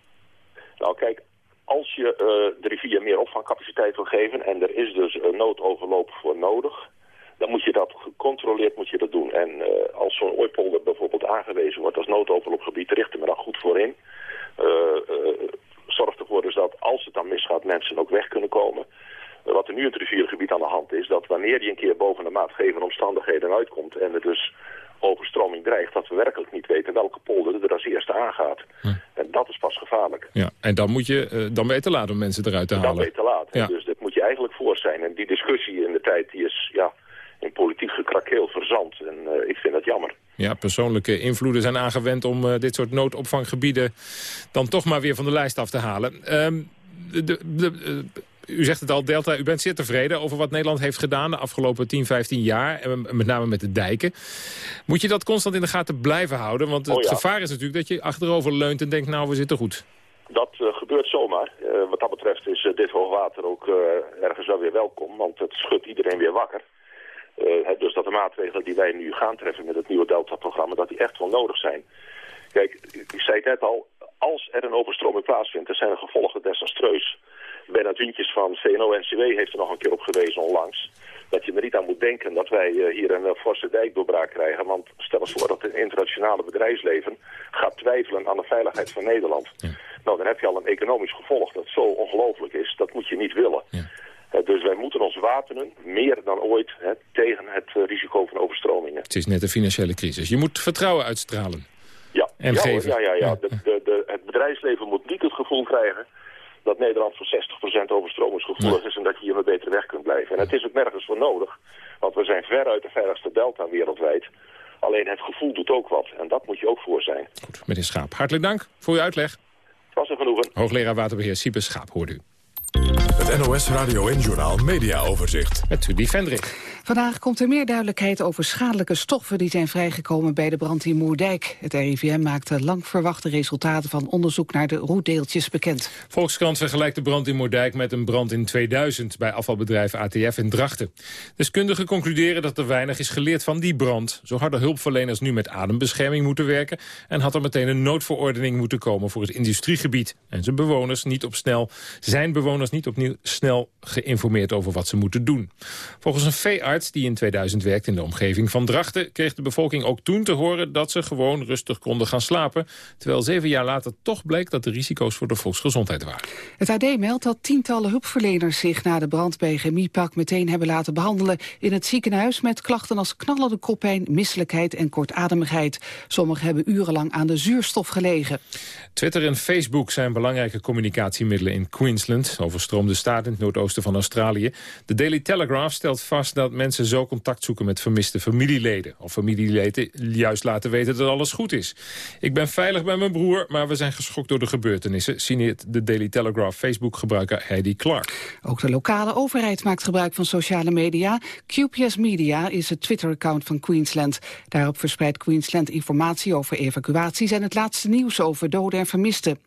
Nou kijk, als je uh, de rivier meer opvangcapaciteit wil geven en er is dus een noodoverloop voor nodig, dan moet je dat gecontroleerd moet je dat doen. En uh, als zo'n ooipolder bijvoorbeeld aangewezen wordt als noodoverloopgebied, richten we dan goed voor in. Zorg ervoor dus dat als het dan misgaat mensen ook weg kunnen komen. wat er nu in het riviergebied aan de hand is, dat wanneer je een keer boven de maatgevende omstandigheden uitkomt en er dus overstroming dreigt, dat we werkelijk niet weten welke polder er als eerste aangaat. En dat is pas gevaarlijk. Ja, en dan moet je, uh, dan te laat om mensen eruit te halen. Dan te laat. Ja. Dus dat moet je eigenlijk voor zijn. En die discussie in de tijd die is ja, in politiek gekrakeel verzand. En uh, ik vind dat jammer. Ja, persoonlijke invloeden zijn aangewend om uh, dit soort noodopvanggebieden dan toch maar weer van de lijst af te halen. Um, de, de, de, u zegt het al, Delta, u bent zeer tevreden over wat Nederland heeft gedaan de afgelopen 10, 15 jaar. En met name met de dijken. Moet je dat constant in de gaten blijven houden? Want het Oh ja. gevaar is natuurlijk dat je achterover leunt en denkt, nou, we zitten goed. Dat eh, gebeurt zomaar. Eh, wat dat betreft is eh, dit hoogwater ook ergens wel weer welkom, want het schudt iedereen weer wakker. Dus dat de maatregelen die wij nu gaan treffen met het nieuwe Delta-programma, dat die echt wel nodig zijn. Kijk, ik zei het net al, als er een overstroming plaatsvindt, dan zijn de gevolgen desastreus. Bernard Wientjes van VNO-NCW heeft er nog een keer op gewezen onlangs. Dat je er niet aan moet denken dat wij eh, hier een eh, forse dijkdoorbraak krijgen. Want stel eens voor dat het internationale bedrijfsleven gaat twijfelen aan de veiligheid van Nederland. Nou, dan heb je al een economisch gevolg dat zo ongelooflijk is. Dat moet je niet willen. Eh, dus wij moeten ons wapenen, meer dan ooit, hè, tegen het risico van overstromingen. Het is net een financiële crisis. Je moet vertrouwen uitstralen. Ja, En ja, geven. ja, ja, ja. De, de, de, het bedrijfsleven moet niet het gevoel krijgen dat Nederland voor 60% overstromingsgevoelig is en dat je hiermee beter weg kunt blijven. En het is ook nergens voor nodig, want we zijn veruit de veiligste delta wereldwijd. Alleen het gevoel doet ook wat en dat moet je ook voor zijn. Meneer Schaap, hartelijk dank voor uw uitleg. Het was een genoegen. Hoogleraar Waterbeheer Siebe Schaap, hoorde u. Het NOS Radio en Journaal Media Overzicht. Met Trudy Vendrik. Vandaag komt er meer duidelijkheid over schadelijke stoffen die zijn vrijgekomen bij de brand in Moerdijk. Het RIVM maakte lang verwachte resultaten van onderzoek naar de roetdeeltjes bekend. Volkskrant vergelijkt de brand in Moerdijk met een brand in 2000 bij afvalbedrijf ATF in Drachten. Deskundigen concluderen dat er weinig is geleerd van die brand. Zo hadden hulpverleners nu met adembescherming moeten werken en had er meteen een noodverordening moeten komen voor het industriegebied. En zijn bewoners niet op snel, zijn bewoners niet opnieuw snel geïnformeerd over wat ze moeten doen. Volgens een die in 2000 werkte in de omgeving van Drachten kreeg de bevolking ook toen te horen dat ze gewoon rustig konden gaan slapen. Terwijl zeven jaar later toch bleek dat de risico's voor de volksgezondheid waren. Het AD meldt dat tientallen hulpverleners zich na de brand bij Chemiepak meteen hebben laten behandelen in het ziekenhuis met klachten als knallende koppijn, misselijkheid en kortademigheid. Sommigen hebben urenlang aan de zuurstof gelegen. Twitter en Facebook zijn belangrijke communicatiemiddelen in Queensland, overstroomde staat in het noordoosten van Australië. De Daily Telegraph stelt vast dat mensen zo contact zoeken met vermiste familieleden. Of familieleden juist laten weten dat alles goed is. Ik ben veilig bij mijn broer, maar we zijn geschokt door de gebeurtenissen, signeert de Daily Telegraph Facebook-gebruiker Heidi Clark. Ook de lokale overheid maakt gebruik van sociale media. QPS Media is het Twitter-account van Queensland. Daarop verspreidt Queensland informatie over evacuaties en het laatste nieuws over doden en vermisten.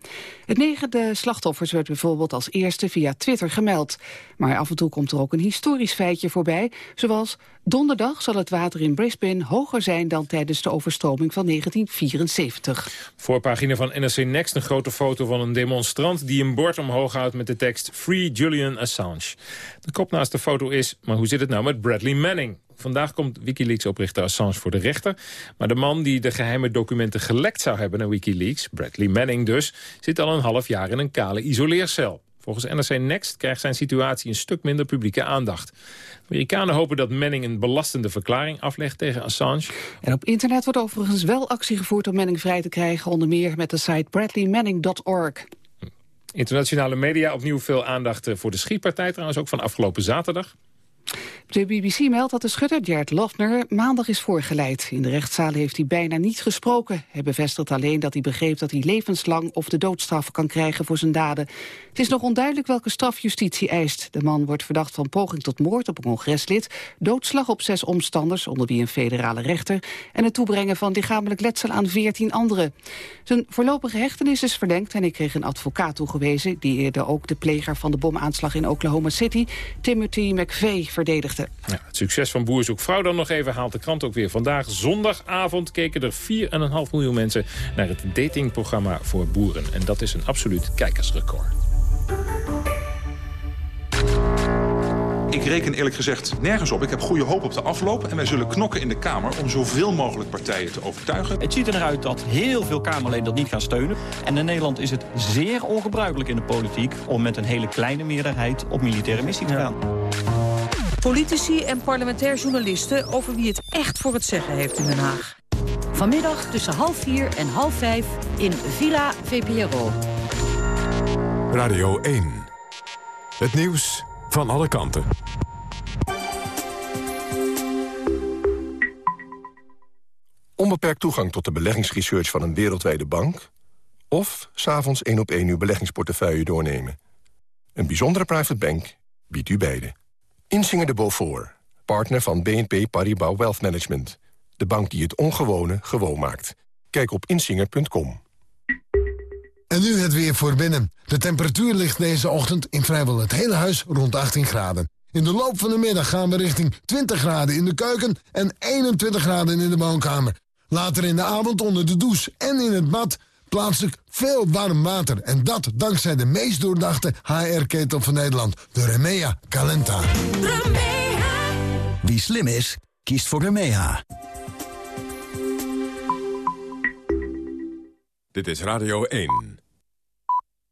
Het negende slachtoffers werd bijvoorbeeld als eerste via Twitter gemeld. Maar af en toe komt er ook een historisch feitje voorbij, zoals donderdag zal het water in Brisbane hoger zijn dan tijdens de overstroming van 1974. Voorpagina van NRC Next een grote foto van een demonstrant... die een bord omhoog houdt met de tekst Free Julian Assange. De kop naast de foto is, maar hoe zit het nou met Bradley Manning? Vandaag komt Wikileaks-oprichter Assange voor de rechter. Maar de man die de geheime documenten gelekt zou hebben naar Wikileaks... Bradley Manning dus, zit al een half jaar in een kale isoleercel. Volgens NRC Next krijgt zijn situatie een stuk minder publieke aandacht. Amerikanen hopen dat Manning een belastende verklaring aflegt tegen Assange. En op internet wordt overigens wel actie gevoerd om Manning vrij te krijgen... onder meer met de site bradleymanning.org. Internationale media opnieuw veel aandacht eh, voor de schietpartij trouwens ook van afgelopen zaterdag. De BBC meldt dat de schutter Jared Lofner maandag is voorgeleid. In de rechtszaal heeft hij bijna niet gesproken. Hij bevestigt alleen dat hij begreep dat hij levenslang of de doodstraf kan krijgen voor zijn daden. Het is nog onduidelijk welke straf justitie eist. De man wordt verdacht van poging tot moord op een congreslid, doodslag op zes omstanders, onder wie een federale rechter, en het toebrengen van lichamelijk letsel aan veertien anderen. Zijn voorlopige hechtenis is verlengd en ik kreeg een advocaat toegewezen, die eerder ook de pleger van de bomaanslag in Oklahoma City, Timothy McVeigh, verdedigde. Ja, het succes van Boer Zoekt Vrouw dan nog even haalt de krant ook weer. Vandaag zondagavond keken er 4,5 miljoen mensen naar het datingprogramma voor boeren. En dat is een absoluut kijkersrecord. Ik reken eerlijk gezegd nergens op. Ik heb goede hoop op de afloop. En wij zullen knokken in de Kamer om zoveel mogelijk partijen te overtuigen. Het ziet er naar uit dat heel veel Kamerleden dat niet gaan steunen. En in Nederland is het zeer ongebruikelijk in de politiek... om met een hele kleine meerderheid op militaire missie te gaan. Politici en parlementair journalisten over wie het echt voor het zeggen heeft in Den Haag. Vanmiddag tussen half vier en half vijf in Villa VPRO. Radio 1. Het nieuws van alle kanten. Onbeperkt toegang tot de beleggingsresearch van een wereldwijde bank... of s'avonds één op één uw beleggingsportefeuille doornemen. Een bijzondere private bank biedt u beide. Insinger de Beaufort, partner van BNP Paribas Wealth Management. De bank die het ongewone gewoon maakt. Kijk op insinger.com. En nu het weer voor binnen. De temperatuur ligt deze ochtend in vrijwel het hele huis rond 18 graden. In de loop van de middag gaan we richting 20 graden in de keuken en 21 graden in de woonkamer. Later in de avond onder de douche en in het bad plaatselijk veel warm water. En dat dankzij de meest doordachte HR-ketel van Nederland, de Remea Calenta. Remea. Wie slim is, kiest voor Remea. Dit is Radio 1.